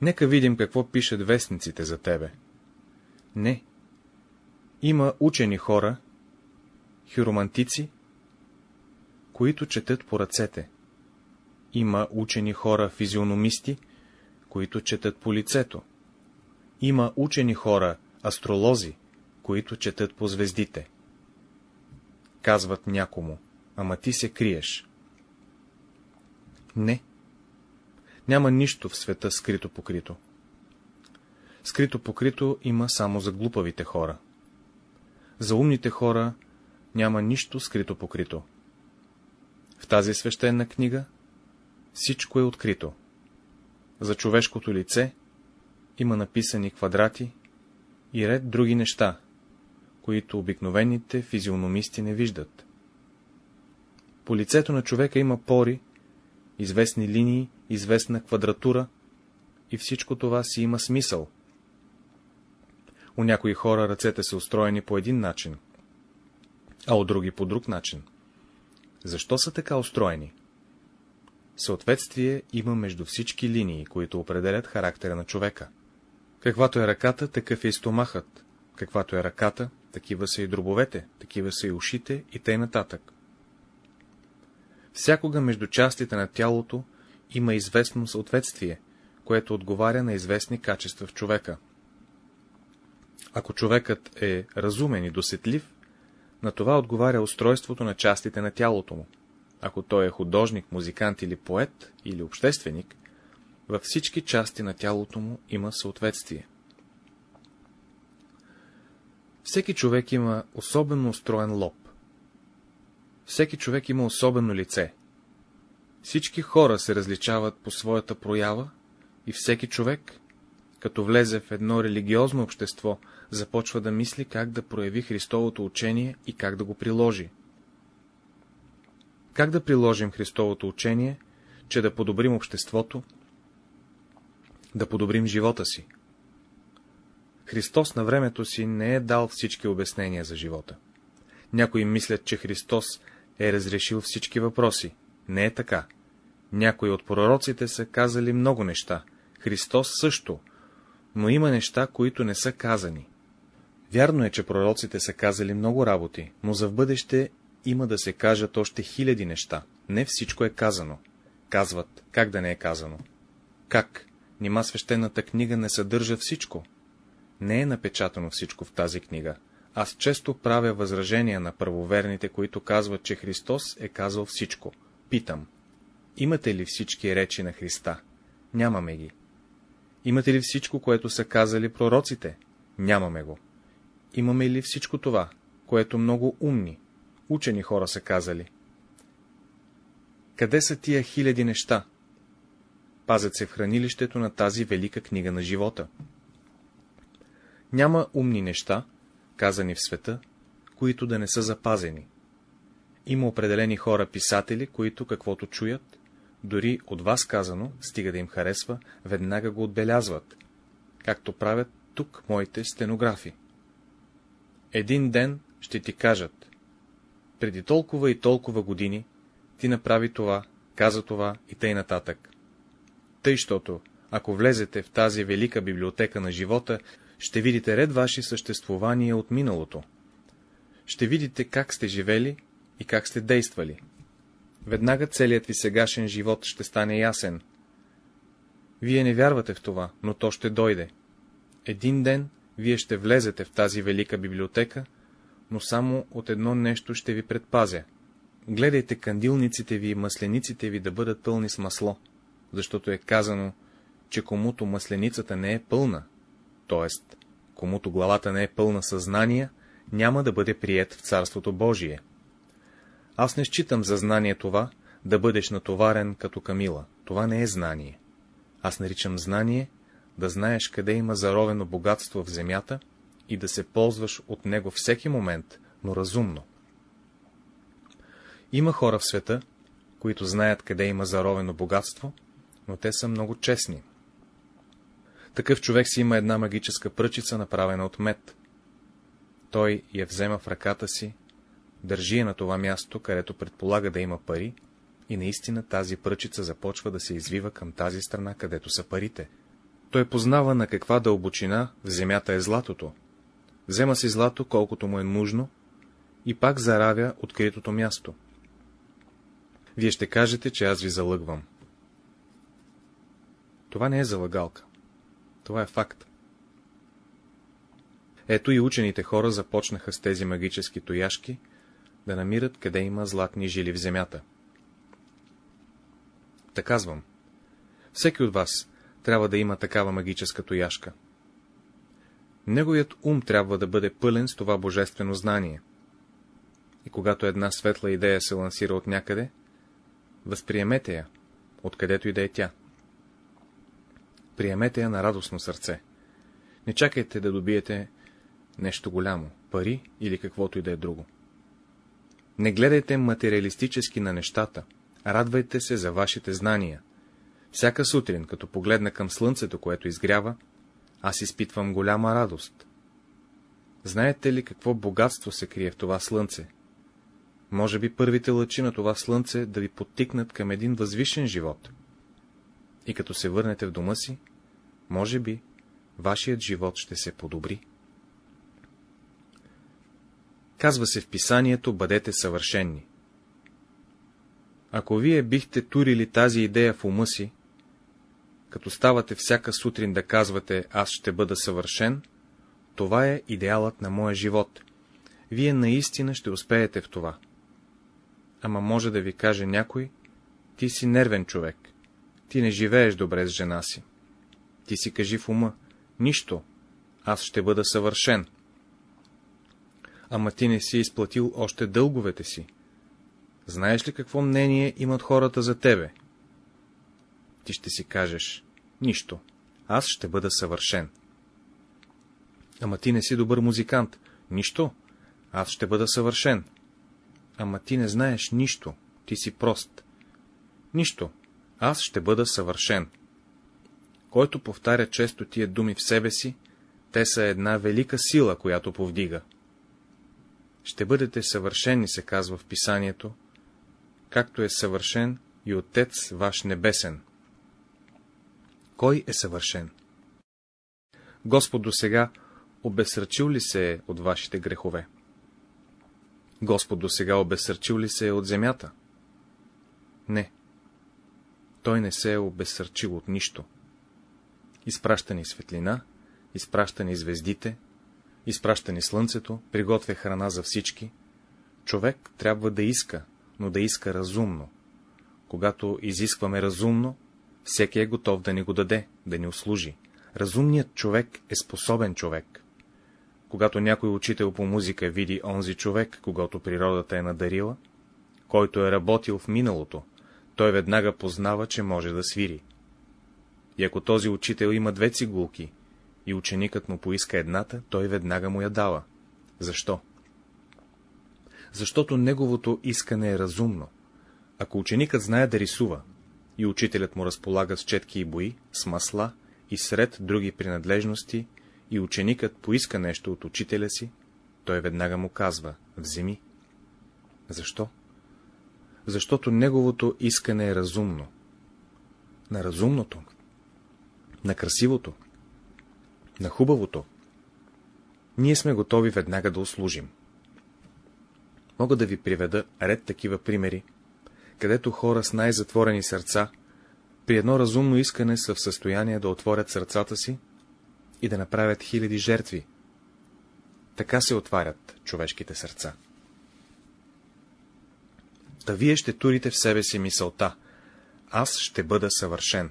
Нека видим какво пишат вестниците за тебе. Не. Има учени хора, хиромантици, които четат по ръцете. Има учени хора, физиономисти, които четат по лицето. Има учени хора, астролози, които четат по звездите. Казват някому, ама ти се криеш. Не. Няма нищо в света скрито покрито. Скрито покрито има само за глупавите хора. За умните хора няма нищо скрито покрито. В тази свещена книга всичко е открито. За човешкото лице има написани квадрати и ред други неща, които обикновените физиономисти не виждат. По лицето на човека има пори, известни линии, известна квадратура и всичко това си има смисъл. У някои хора ръцете са устроени по един начин, а у други по друг начин. Защо са така устроени? Съответствие има между всички линии, които определят характера на човека. Каквато е ръката, такъв е и стомахът. Каквато е ръката, такива са и дробовете, такива са и ушите и тъй нататък. Всякога между частите на тялото има известно съответствие, което отговаря на известни качества в човека. Ако човекът е разумен и досетлив, на това отговаря устройството на частите на тялото му. Ако той е художник, музикант или поет, или общественик, във всички части на тялото му има съответствие. Всеки човек има особено устроен лоб. Всеки човек има особено лице. Всички хора се различават по своята проява и всеки човек, като влезе в едно религиозно общество, започва да мисли как да прояви Христовото учение и как да го приложи. Как да приложим Христовото учение, че да подобрим обществото, да подобрим живота си? Христос на времето си не е дал всички обяснения за живота. Някои мислят, че Христос е разрешил всички въпроси. Не е така. Някои от пророците са казали много неща. Христос също, но има неща, които не са казани. Вярно е, че пророците са казали много работи, но за в бъдеще има да се кажат още хиляди неща. Не всичко е казано. Казват, как да не е казано. Как? Нима свещената книга не съдържа всичко? Не е напечатано всичко в тази книга. Аз често правя възражения на първоверните, които казват, че Христос е казал всичко. Питам, имате ли всички речи на Христа? Нямаме ги. Имате ли всичко, което са казали пророците? Нямаме го. Имаме ли всичко това, което много умни, учени хора са казали? Къде са тия хиляди неща? Пазят се в хранилището на тази велика книга на живота. Няма умни неща, казани в света, които да не са запазени. Има определени хора, писатели, които каквото чуят, дори от вас казано, стига да им харесва, веднага го отбелязват, както правят тук моите стенографи. Един ден ще ти кажат, преди толкова и толкова години ти направи това, каза това и тъй нататък. Тъй, щото, ако влезете в тази велика библиотека на живота, ще видите ред ваши съществувания от миналото. Ще видите как сте живели и как сте действали. Веднага целият ви сегашен живот ще стане ясен. Вие не вярвате в това, но то ще дойде. Един ден вие ще влезете в тази велика библиотека, но само от едно нещо ще ви предпазя. Гледайте кандилниците ви и маслениците ви да бъдат пълни с масло, защото е казано, че комуто масленицата не е пълна, т.е. комуто главата не е пълна съзнание, няма да бъде прият в Царството Божие. Аз не считам за знание това, да бъдеш натоварен като камила. Това не е знание. Аз наричам знание, да знаеш къде има заровено богатство в земята и да се ползваш от него всеки момент, но разумно. Има хора в света, които знаят къде има заровено богатство, но те са много честни. Такъв човек си има една магическа пръчица, направена от мед. той я взема в ръката си, държи я на това място, където предполага да има пари, и наистина тази пръчица започва да се извива към тази страна, където са парите. Той познава на каква дълбочина в земята е златото. Взема си злато, колкото му е нужно, и пак заравя откритото място. Вие ще кажете, че аз ви залъгвам. Това не е залъгалка. Това е факт. Ето и учените хора започнаха с тези магически тояшки да намират къде има златни жили в земята. Та казвам, всеки от вас трябва да има такава магическа тояшка. Неговият ум трябва да бъде пълен с това божествено знание. И когато една светла идея се лансира от някъде, възприемете я, откъдето и да е тя. Приемете я на радостно сърце. Не чакайте да добиете нещо голямо, пари или каквото и да е друго. Не гледайте материалистически на нещата, радвайте се за вашите знания. Всяка сутрин, като погледна към слънцето, което изгрява, аз изпитвам голяма радост. Знаете ли какво богатство се крие в това слънце? Може би първите лъчи на това слънце да ви подтикнат към един възвишен живот. И като се върнете в дома си, може би вашият живот ще се подобри. Казва се в писанието, бъдете съвършенни. Ако вие бихте турили тази идея в ума си, като ставате всяка сутрин да казвате «Аз ще бъда съвършен», това е идеалът на моя живот. Вие наистина ще успеете в това. Ама може да ви каже някой, ти си нервен човек, ти не живееш добре с жена си. Ти си кажи в ума, нищо, аз ще бъда съвършен. Ама ти не си изплатил още дълговете си. Знаеш ли какво мнение имат хората за тебе? Ти ще си кажеш, нищо, аз ще бъда съвършен. Ама ти не си добър музикант. Нищо, аз ще бъда съвършен. Ама ти не знаеш нищо, ти си прост. Нищо, аз ще бъда съвършен. Който повтаря често тия думи в себе си, те са една велика сила, която повдига. Ще бъдете съвършени, се казва в писанието, както е съвършен и Отец ваш небесен. Кой е съвършен? Господ до сега обесърчил ли се е от вашите грехове? Господ до сега обесърчил ли се е от земята? Не. Той не се е обесърчил от нищо. Изпраща ни светлина, изпраща ни звездите, изпраща ни слънцето, приготвя храна за всички. Човек трябва да иска, но да иска разумно. Когато изискваме разумно, всеки е готов да ни го даде, да ни услужи. Разумният човек е способен човек. Когато някой учител по музика види онзи човек, когато природата е надарила, който е работил в миналото, той веднага познава, че може да свири. И ако този учител има две цигулки, и ученикът му поиска едната, той веднага му я дава. Защо? Защото неговото искане е разумно. Ако ученикът знае да рисува, и учителят му разполага с четки и бои, с масла и сред други принадлежности, и ученикът поиска нещо от учителя си, той веднага му казва — вземи. Защо? Защото неговото искане е разумно. На разумното, на красивото, на хубавото. Ние сме готови веднага да услужим. Мога да ви приведа ред такива примери, където хора с най-затворени сърца, при едно разумно искане са в състояние да отворят сърцата си и да направят хиляди жертви. Така се отварят човешките сърца. Та вие ще турите в себе си мисълта. Аз ще бъда съвършен.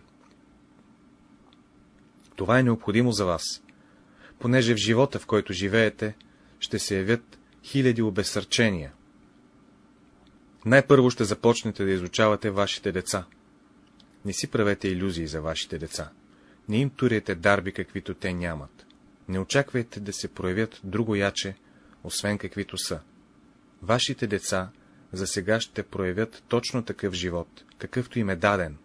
Това е необходимо за вас, понеже в живота, в който живеете, ще се явят хиляди обесърчения. Най-първо ще започнете да изучавате вашите деца. Не си правете иллюзии за вашите деца. Не им туряйте дарби, каквито те нямат. Не очаквайте да се проявят друго яче, освен каквито са. Вашите деца за сега ще проявят точно такъв живот, какъвто им е даден.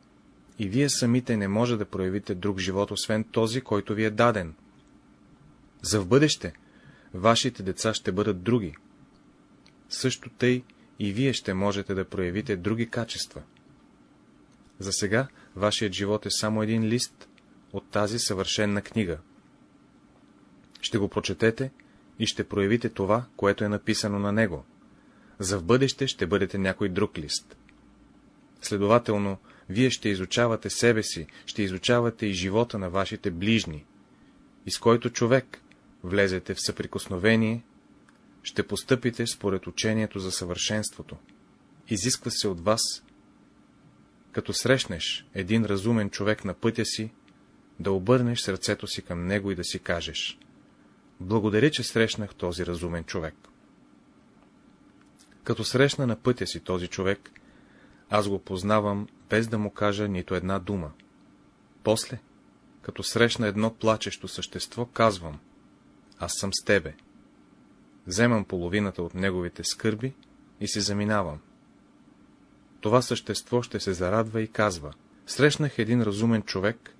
И вие самите не може да проявите друг живот, освен този, който ви е даден. За в бъдеще, вашите деца ще бъдат други. Също тъй и вие ще можете да проявите други качества. За сега вашият живот е само един лист от тази съвършенна книга. Ще го прочетете и ще проявите това, което е написано на него. За в бъдеще ще бъдете някой друг лист. Следователно, вие ще изучавате себе си, ще изучавате и живота на вашите ближни, и с който човек влезете в съприкосновение, ще постъпите според учението за съвършенството. Изисква се от вас, като срещнеш един разумен човек на пътя си, да обърнеш сърцето си към него и да си кажеш Благодаря, че срещнах този разумен човек. Като срещна на пътя си този човек, аз го познавам, без да му кажа нито една дума. После, като срещна едно плачещо същество, казвам, аз съм с тебе. Вземам половината от неговите скърби и се заминавам. Това същество ще се зарадва и казва, срещнах един разумен човек,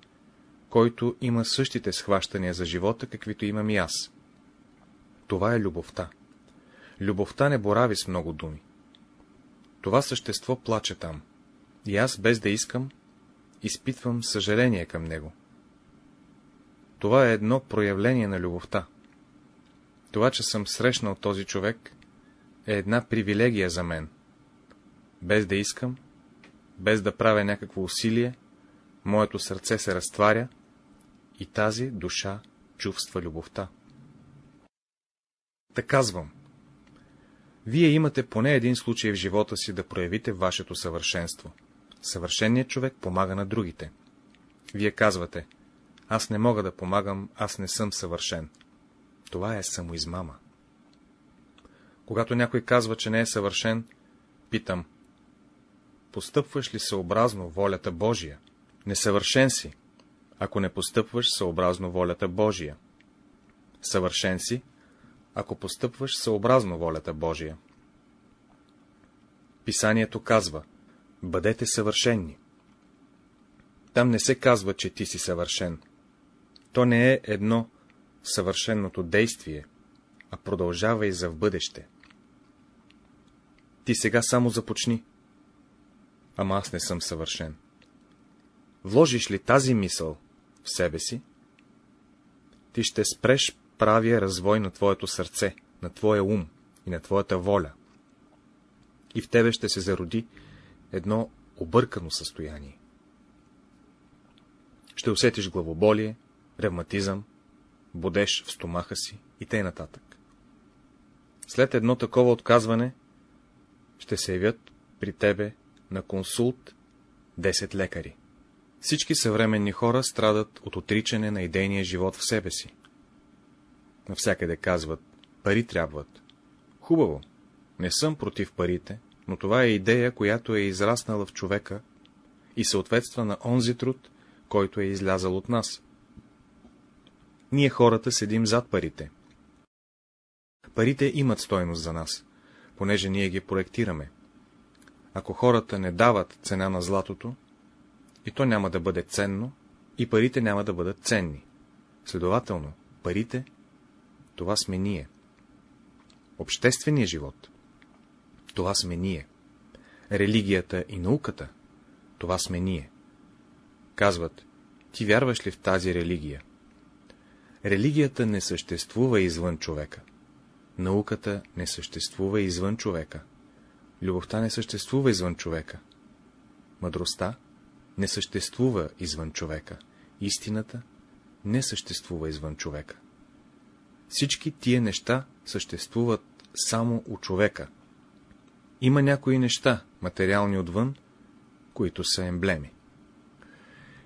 който има същите схващания за живота, каквито имам и аз. Това е любовта. Любовта не борави с много думи. Това същество плаче там, и аз, без да искам, изпитвам съжаление към него. Това е едно проявление на любовта. Това, че съм срещнал този човек, е една привилегия за мен. Без да искам, без да правя някакво усилие, моето сърце се разтваря и тази душа чувства любовта. Та казвам, вие имате поне един случай в живота си да проявите вашето съвършенство. Съвършенният човек помага на другите. Вие казвате, аз не мога да помагам, аз не съм съвършен. Това е самоизмама. Когато някой казва, че не е съвършен, питам, постъпваш ли съобразно волята Божия? Несъвършен си, ако не постъпваш съобразно волята Божия. Съвършен си, ако постъпваш съобразно волята Божия. Писанието казва, бъдете съвършенни. Там не се казва, че ти си съвършен. То не е едно съвършенното действие, а продължава и за в бъдеще. Ти сега само започни. Ама аз не съм съвършен. Вложиш ли тази мисъл в себе си, ти ще спреш правия развой на твоето сърце, на твоя ум и на твоята воля. И в тебе ще се зароди едно объркано състояние. Ще усетиш главоболие, ревматизъм, бодеш в стомаха си и тъй нататък. След едно такова отказване ще се явят при тебе на консулт 10 лекари. Всички съвременни хора страдат от отричане на идейния живот в себе си. Навсякъде казват, пари трябват. Хубаво, не съм против парите, но това е идея, която е израснала в човека и съответства на онзи труд, който е излязал от нас. Ние хората седим зад парите. Парите имат стойност за нас, понеже ние ги проектираме. Ако хората не дават цена на златото, и то няма да бъде ценно, и парите няма да бъдат ценни. Следователно, парите това сме ние. Общественият живот, това сме ние. Религията и науката, това сме ние. Казват, ти вярваш ли в тази религия? Религията не съществува извън човека. Науката не съществува извън човека. Любовта не съществува извън човека. Мъдростта не съществува извън човека. Истината не съществува извън човека. Всички тия неща съществуват само у човека. Има някои неща, материални отвън, които са емблеми.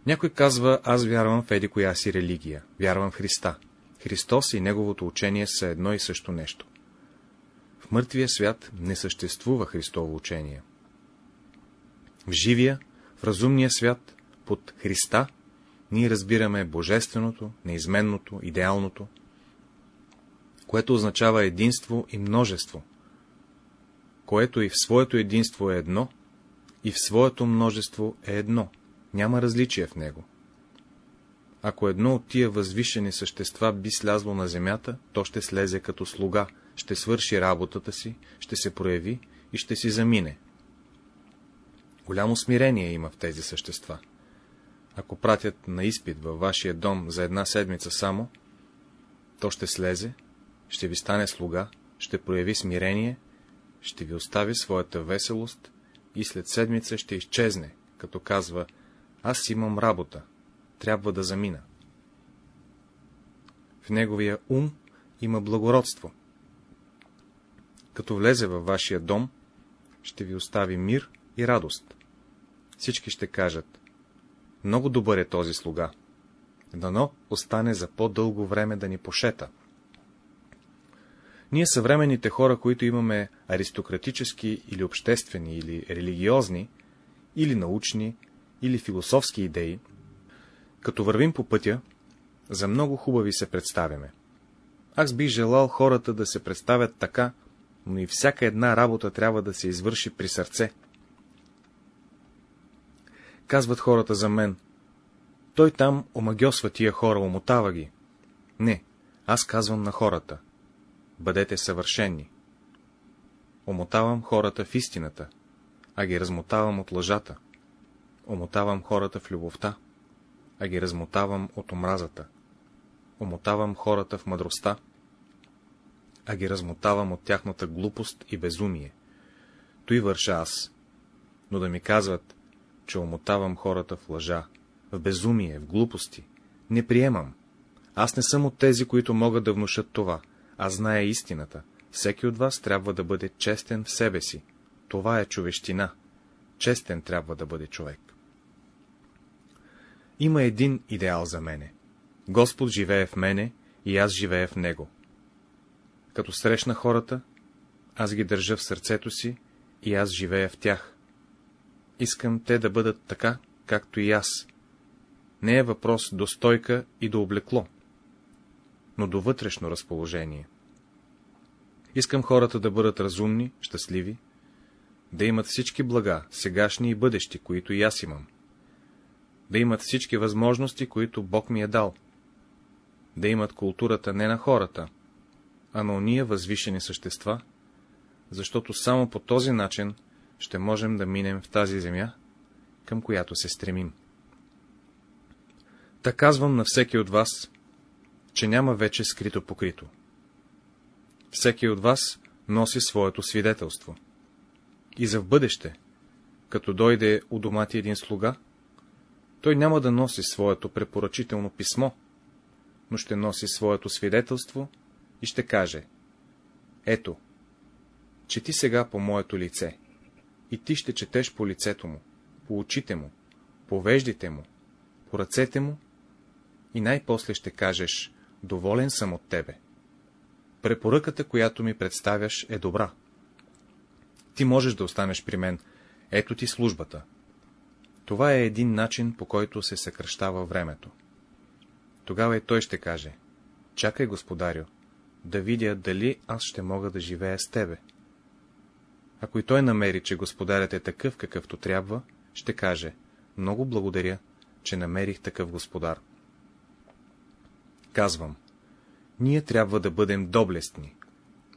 Някой казва, аз вярвам в еди коя си религия, вярвам в Христа. Христос и неговото учение са едно и също нещо. В мъртвия свят не съществува Христово учение. В живия, в разумния свят, под Христа, ние разбираме божественото, неизменното, идеалното, което означава единство и множество, което и в своето единство е едно, и в своето множество е едно, няма различие в него. Ако едно от тия възвишени същества би слязло на земята, то ще слезе като слуга, ще свърши работата си, ще се прояви и ще си замине. Голямо смирение има в тези същества. Ако пратят на изпит във вашия дом за една седмица само, то ще слезе, ще ви стане слуга, ще прояви смирение, ще ви остави своята веселост и след седмица ще изчезне, като казва, аз имам работа, трябва да замина. В неговия ум има благородство. Като влезе във вашия дом, ще ви остави мир и радост. Всички ще кажат, много добър е този слуга. Дано остане за по-дълго време да ни пошета. Ние съвременните хора, които имаме аристократически или обществени, или религиозни, или научни, или философски идеи, като вървим по пътя, за много хубави се представяме. Аз бих желал хората да се представят така, но и всяка една работа трябва да се извърши при сърце. Казват хората за мен. Той там омагьосва тия хора, омотава ги. Не, аз казвам на хората. Бъдете съвършенни. Омотавам хората в истината, а ги размотавам от лъжата. Омотавам хората в любовта, а ги размотавам от омразата. Омотавам хората в мъдростта, а ги размотавам от тяхната глупост и безумие. Той върша аз. Но да ми казват, че омотавам хората в лъжа, в безумие, в глупости, не приемам. Аз не съм от тези, които могат да внушат това. Аз зная истината. Всеки от вас трябва да бъде честен в себе си. Това е човещина. Честен трябва да бъде човек. Има един идеал за мене. Господ живее в мене и аз живея в него. Като срещна хората, аз ги държа в сърцето си и аз живея в тях. Искам те да бъдат така, както и аз. Не е въпрос до стойка и до облекло, но до вътрешно разположение. Искам хората да бъдат разумни, щастливи, да имат всички блага, сегашни и бъдещи, които и аз имам да имат всички възможности, които Бог ми е дал, да имат културата не на хората, а на уния възвишени същества, защото само по този начин ще можем да минем в тази земя, към която се стремим. Та казвам на всеки от вас, че няма вече скрито покрито. Всеки от вас носи своето свидетелство. И за в бъдеще, като дойде у домати един слуга, той няма да носи своето препоръчително писмо, но ще носи своето свидетелство и ще каже — ето, чети сега по моето лице, и ти ще четеш по лицето му, по очите му, по веждите му, по ръцете му, и най-после ще кажеш — доволен съм от тебе. Препоръката, която ми представяш, е добра. Ти можеш да останеш при мен, ето ти службата. Това е един начин, по който се съкръщава времето. Тогава и той ще каже, чакай, господарю, да видя дали аз ще мога да живея с тебе. Ако и той намери, че господарят е такъв, какъвто трябва, ще каже, много благодаря, че намерих такъв господар. Казвам, ние трябва да бъдем доблестни,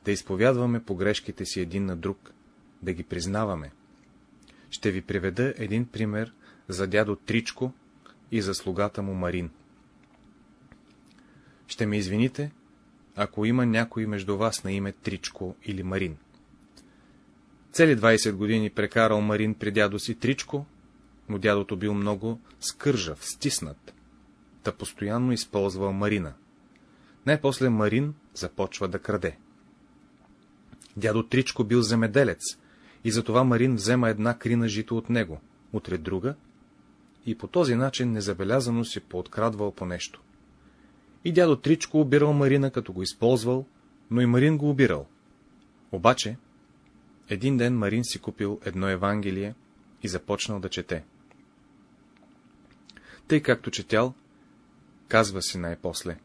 да изповядваме погрешките си един на друг, да ги признаваме. Ще ви приведа един пример за дядо Тричко и за слугата му Марин. Ще ме извините, ако има някой между вас на име Тричко или Марин. Цели 20 години прекарал Марин при дядо си Тричко, но дядото бил много скържав, стиснат, та постоянно използвал Марина. Най-после Марин започва да краде. Дядо Тричко бил земеделец, и затова Марин взема една крина жито от него, утре друга, и по този начин незабелязано си пооткрадвал по нещо. И дядо Тричко обирал Марина, като го използвал, но и Марин го обирал. Обаче, един ден Марин си купил едно Евангелие и започнал да чете. Тъй както четял, казва си най-после.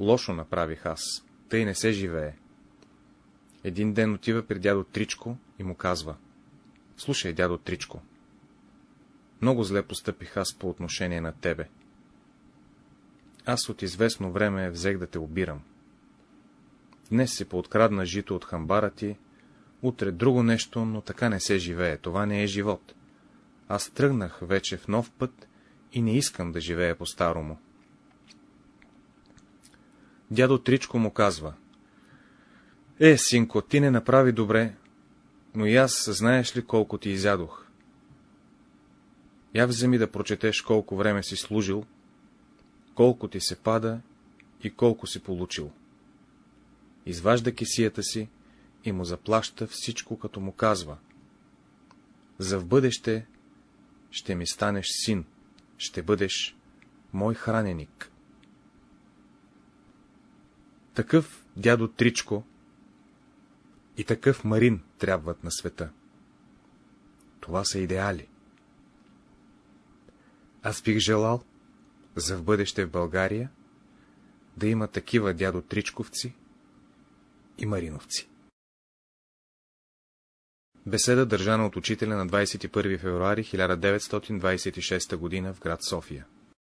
Лошо направих аз, тъй не се живее. Един ден отива при дядо Тричко и му казва. Слушай, дядо Тричко, много зле постъпих аз по отношение на тебе. Аз от известно време взех да те обирам. Днес се пооткрадна жито от хамбара ти, утре друго нещо, но така не се живее, това не е живот. Аз тръгнах вече в нов път и не искам да живея по-старому. Дядо Тричко му казва. Е, синко, ти не направи добре, но и аз знаеш ли колко ти изядох. Я вземи да прочетеш колко време си служил, колко ти се пада и колко си получил. Изважда кисията си и му заплаща всичко, като му казва. За в бъдеще ще ми станеш син, ще бъдеш мой храненик. Такъв дядо Тричко и такъв Марин трябват на света. Това са идеали. Аз бих желал за в бъдеще в България да има такива дядо Тричковци и Мариновци. Беседа държана от учителя на 21 февруари 1926 г. в град София